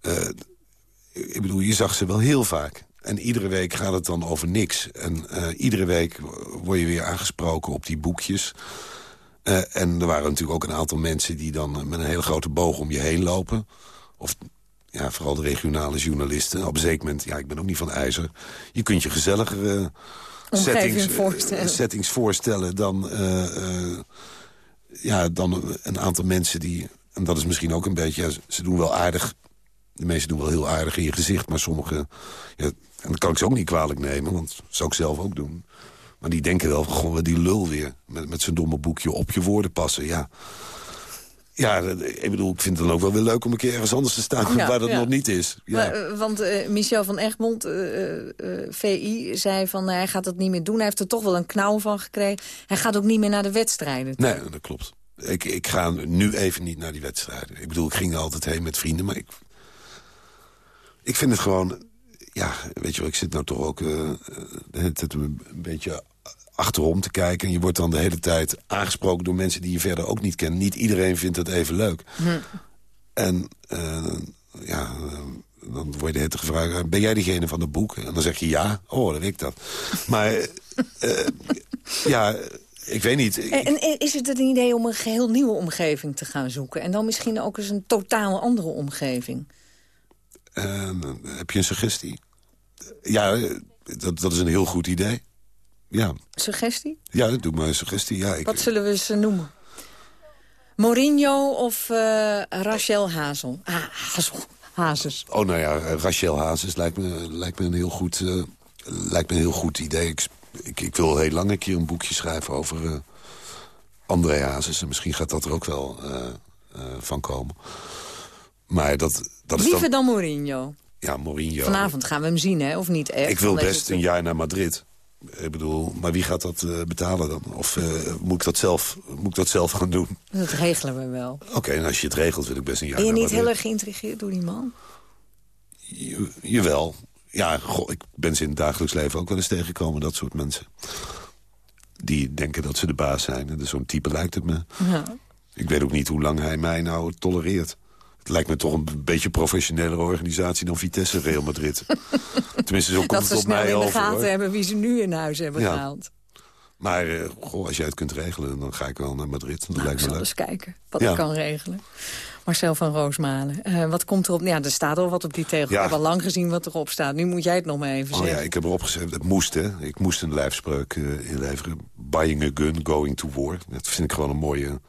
Eh, ik bedoel, je zag ze wel heel vaak. En iedere week gaat het dan over niks. En eh, iedere week word je weer aangesproken op die boekjes. Eh, en er waren natuurlijk ook een aantal mensen... die dan met een hele grote boog om je heen lopen. Of ja, vooral de regionale journalisten. Op een zeker moment, ja, ik ben ook niet van ijzer. Je kunt je gezelligere
Omgeving
settings,
voorstellen.
settings voorstellen... dan, eh, eh, ja, dan een aantal mensen die... en dat is misschien ook een beetje... Ja, ze doen wel aardig de meesten doen wel heel aardig in je gezicht, maar sommigen... Ja, en dat kan ik ze ook niet kwalijk nemen, want dat zou ik zelf ook doen. Maar die denken wel van, goh, die lul weer. Met, met zijn domme boekje op je woorden passen, ja. Ja, ik bedoel, ik vind het dan ook wel weer leuk om een keer ergens anders te staan...
Ja,
waar dat
ja.
nog niet is. Ja.
Maar, eh, want eh, Michel van Egmond, eh, VI, zei van hij gaat dat niet meer doen. Hij heeft er toch wel een knauw van gekregen. Hij gaat ook niet meer naar de wedstrijden. toe.
Nee, dat klopt. Ik, ik ga nu even niet naar die wedstrijden. Ik bedoel, ik ging er altijd heen met vrienden, maar ik... Ik vind het gewoon... Ja, weet je wel, ik zit nou toch ook tijd een beetje achterom te kijken. En je wordt dan de hele tijd aangesproken door mensen die je verder ook niet kent. Niet iedereen vindt het even leuk.
Hm.
En eh, ja, eh, dan word je de hele tijd gevraagd... ben jij diegene van het boek? En dan zeg je ja. Oh, dan weet ik dat. Maar eh, ja, ik weet niet. Ik-
En, en is het een idee om een geheel nieuwe omgeving te gaan zoeken? En dan misschien ook eens een totaal andere omgeving?
Eh, heb je een suggestie? Ja, eh, dat, dat is een heel goed idee. Ja,
Suggestie?
ja dat doe maar een suggestie. Ja, ik,
Wat zullen we ze noemen? Mourinho of eh, Rachel Hazel? Ah, Hazel. Hazes.
Oh, nou ja, Rachel Hazes lijkt me, lijkt me, een, heel goed, eh, lijkt me een heel goed idee. Ik, ik, ik wil heel lang een keer een boekje schrijven over eh André Hazes. En misschien gaat dat er ook wel van komen. Maar dat, dat is
Liever
dan...
dan Mourinho.
Ja, Mourinho.
Vanavond gaan we hem zien, hè? Of niet echt?
Ik wil best een jaar naar Madrid. Ik bedoel, maar wie gaat dat eh, betalen dan? Of eh, moet, ik dat zelf, moet ik dat zelf gaan doen?
Dat regelen we wel.
Oké, en als je het regelt, wil ik best een jaar
Ben je niet heel erg geïntrigeerd door die man?
Je- jawel. Ja, goh, ik ben ze in het dagelijks leven ook wel eens tegengekomen, dat soort mensen. Die denken dat ze de baas zijn. En Zo'n type lijkt het me.
Ja.
Ik weet ook niet hoe lang hij mij nou tolereert. Het lijkt me toch een beetje professionelere organisatie dan Vitesse Real Madrid. Tenminste, zo komt
Dat
het
ze
op
snel
mij
in de
over.
gaten
hoor.
hebben wie ze nu in huis hebben
Ja.
gehaald.
Maar eh, goh, als jij het kunt regelen, dan ga ik wel naar Madrid. Dat
Nou,
lijkt me leuk.
eens kijken wat
Ja.
ik kan regelen. Marcel van Roosmalen, uh, wat komt erop? Ja, er staat al wat op die tegel. Ik heb al lang gezien wat erop staat. Nu moet jij het nog maar even
oh,
zeggen.
ja, ik heb erop gezet. Het moest, hè. Ik moest een lijfspreuk uh, inleveren. Buying a gun, going to war. Dat vind ik gewoon een mooie,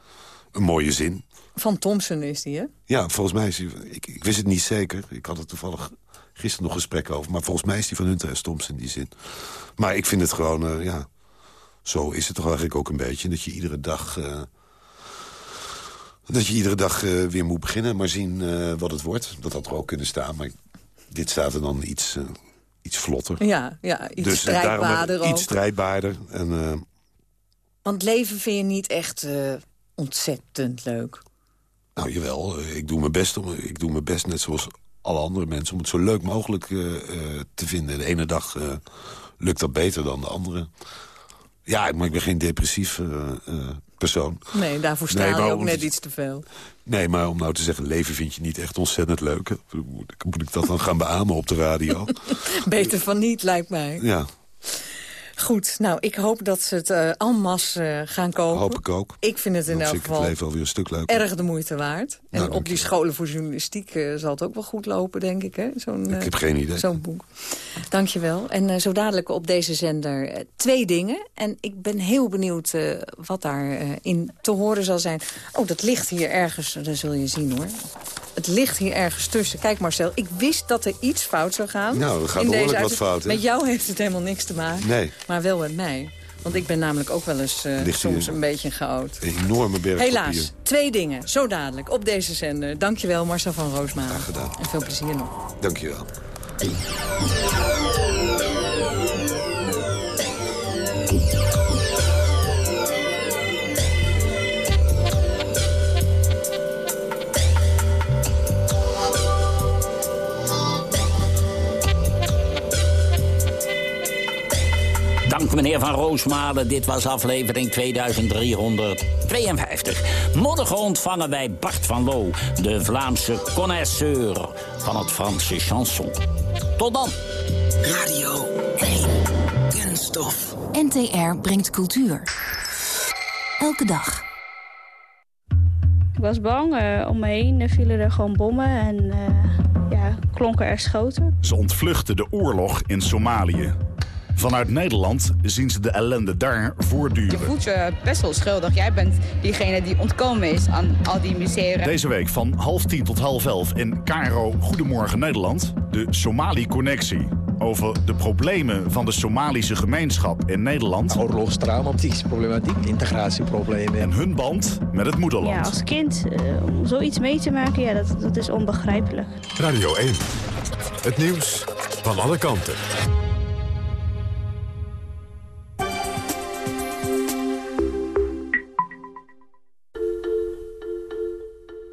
een mooie zin.
Van Thompson is die, hè?
Ja, volgens mij is die... Ik, ik wist het niet zeker. Ik had er toevallig gisteren nog gesprek over. Maar volgens mij is die van Hunter S. Thompson, die zin. Maar ik vind het gewoon, uh, ja... Zo is het toch eigenlijk ook een beetje. Dat je iedere dag... Uh, dat je iedere dag uh, weer moet beginnen, maar zien wat het wordt. Dat had er ook kunnen staan, maar dit staat er dan iets, iets vlotter.
Ja, ja iets
dus,
strijdbaarder ook.
Iets strijdbaarder. En,
Want leven vind je niet echt ontzettend leuk?
Nou, jawel. Ik doe, mijn best om, ik doe mijn best, net zoals alle andere mensen... om het zo leuk mogelijk te vinden. De ene dag lukt dat beter dan de andere. Ja, maar ik ben geen depressief persoon.
Nee, daarvoor sta nee, je ook net iets te veel.
Nee, maar om nou te zeggen, leven vind je niet echt ontzettend leuk. Moet, moet ik dat dan gaan beamen op de radio?
Beter van niet, lijkt mij.
Ja.
Goed, nou, ik hoop dat ze het uh, en masse uh, gaan kopen.
Hoop ik ook.
Ik vind het in elk geval
het leven alweer een stuk leuker.
erg de moeite waard. En
Nou,
op die scholen voor journalistiek uh, zal het ook wel goed lopen, denk ik. hè? Zo'n,
Ik heb geen idee.
Zo'n boek. Dankjewel. En zo dadelijk op deze zender twee dingen. En ik ben heel benieuwd wat daarin in te horen zal zijn. Oh, dat ligt hier ergens, dat zul je zien hoor. Het ligt hier ergens tussen. Kijk Marcel, ik wist dat er iets fout zou gaan.
Nou, er gaat behoorlijk wat fout, hè?
Met jou heeft het helemaal niks te maken.
Nee.
Maar wel met mij. Want ik ben namelijk ook wel eens uh,
Ligt
soms een beetje.
Een enorme berg
Helaas, twee dingen. Zo dadelijk op deze zender. Dankjewel Marcel van Roosmalen.
Graag gedaan.
En veel plezier nog.
Dankjewel.
Dank meneer Van Roosmalen. Dit was aflevering 2352. Moddig ontvangen bij Bart van Loo, de Vlaamse connoisseur van het Franse chanson. Tot dan.
Radio 1. Kunststof.
NTR brengt cultuur. Elke dag.
Ik was bang. Uh, om me heen vielen er gewoon bommen en uh, ja, klonken er schoten.
Ze ontvluchten de oorlog in Somalië. Vanuit Nederland zien ze de ellende daar voortduren.
Je voelt je best wel schuldig. Jij bent diegene die ontkomen is aan al die miseren.
Deze week van half tien tot half elf in Cairo Goedemorgen Nederland. De Somali-connectie. Over de problemen van de Somalische gemeenschap in Nederland.
Oorlogstrauma, psychische problematiek, integratieproblemen.
En hun band met het moederland.
Ja, als kind uh, om zoiets mee te maken, ja, dat, dat is onbegrijpelijk.
Radio 1. Het nieuws van alle kanten.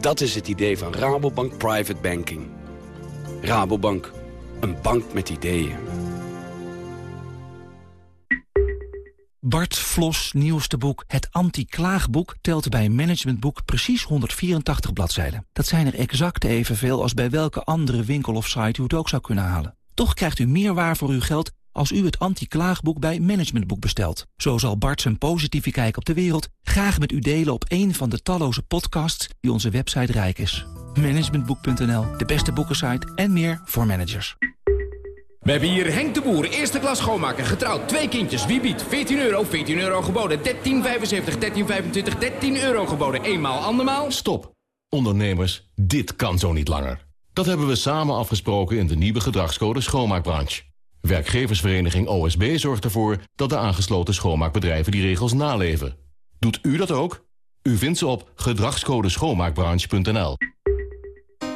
Dat is het idee van Rabobank Private Banking. Rabobank, een bank met ideeën.
Bart Vlos nieuwste boek Het Anti-Klaagboek telt bij Managementboek precies 184 bladzijden. Dat zijn er exact evenveel als bij welke andere winkel of site u het ook zou kunnen halen. Toch krijgt u meer waar voor uw geld als u het anti-klaagboek bij Managementboek bestelt. Zo zal Bart zijn positieve kijk op de wereld graag met u delen op een van de talloze podcasts die onze website rijk is. Managementboek.nl, de beste boekensite en meer voor managers.
We hebben hier Henk de Boer, eerste klas schoonmaker, getrouwd, twee kindjes. Wie biedt? 14 euro, 14 euro geboden, 13,75, 13,25, 13 euro geboden. Eenmaal, andermaal.
Stop. Ondernemers, dit kan zo niet langer. Dat hebben we samen afgesproken in de nieuwe gedragscode schoonmaakbranche. Werkgeversvereniging OSB zorgt ervoor dat de aangesloten schoonmaakbedrijven die regels naleven. Doet u dat ook? U vindt ze op gedragscodeschoonmaakbranche.nl.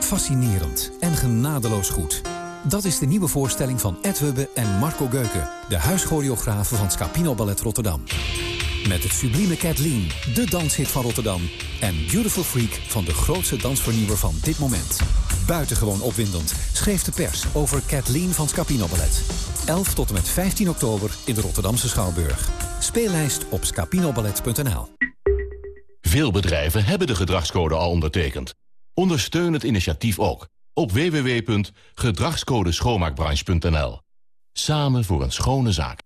Fascinerend en genadeloos goed. Dat is de nieuwe voorstelling van Ed Hubbe en Marco Geuken... de huischoreografen van Scapino Ballet Rotterdam. Met het sublieme Kathleen, de danshit van Rotterdam. En Beautiful Freak van de grootste dansvernieuwer van dit moment. Buitengewoon opwindend schreef de pers over Kathleen van Scapino Ballet. 11 tot en met 15 oktober in de Rotterdamse Schouwburg. Speellijst op scapinoballet.nl
Veel bedrijven hebben de gedragscode al ondertekend. Ondersteun het initiatief ook op www.gedragscodeschoonmaakbranche.nl. Samen voor een schone zaak.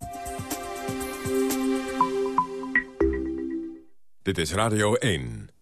Dit is Radio 1.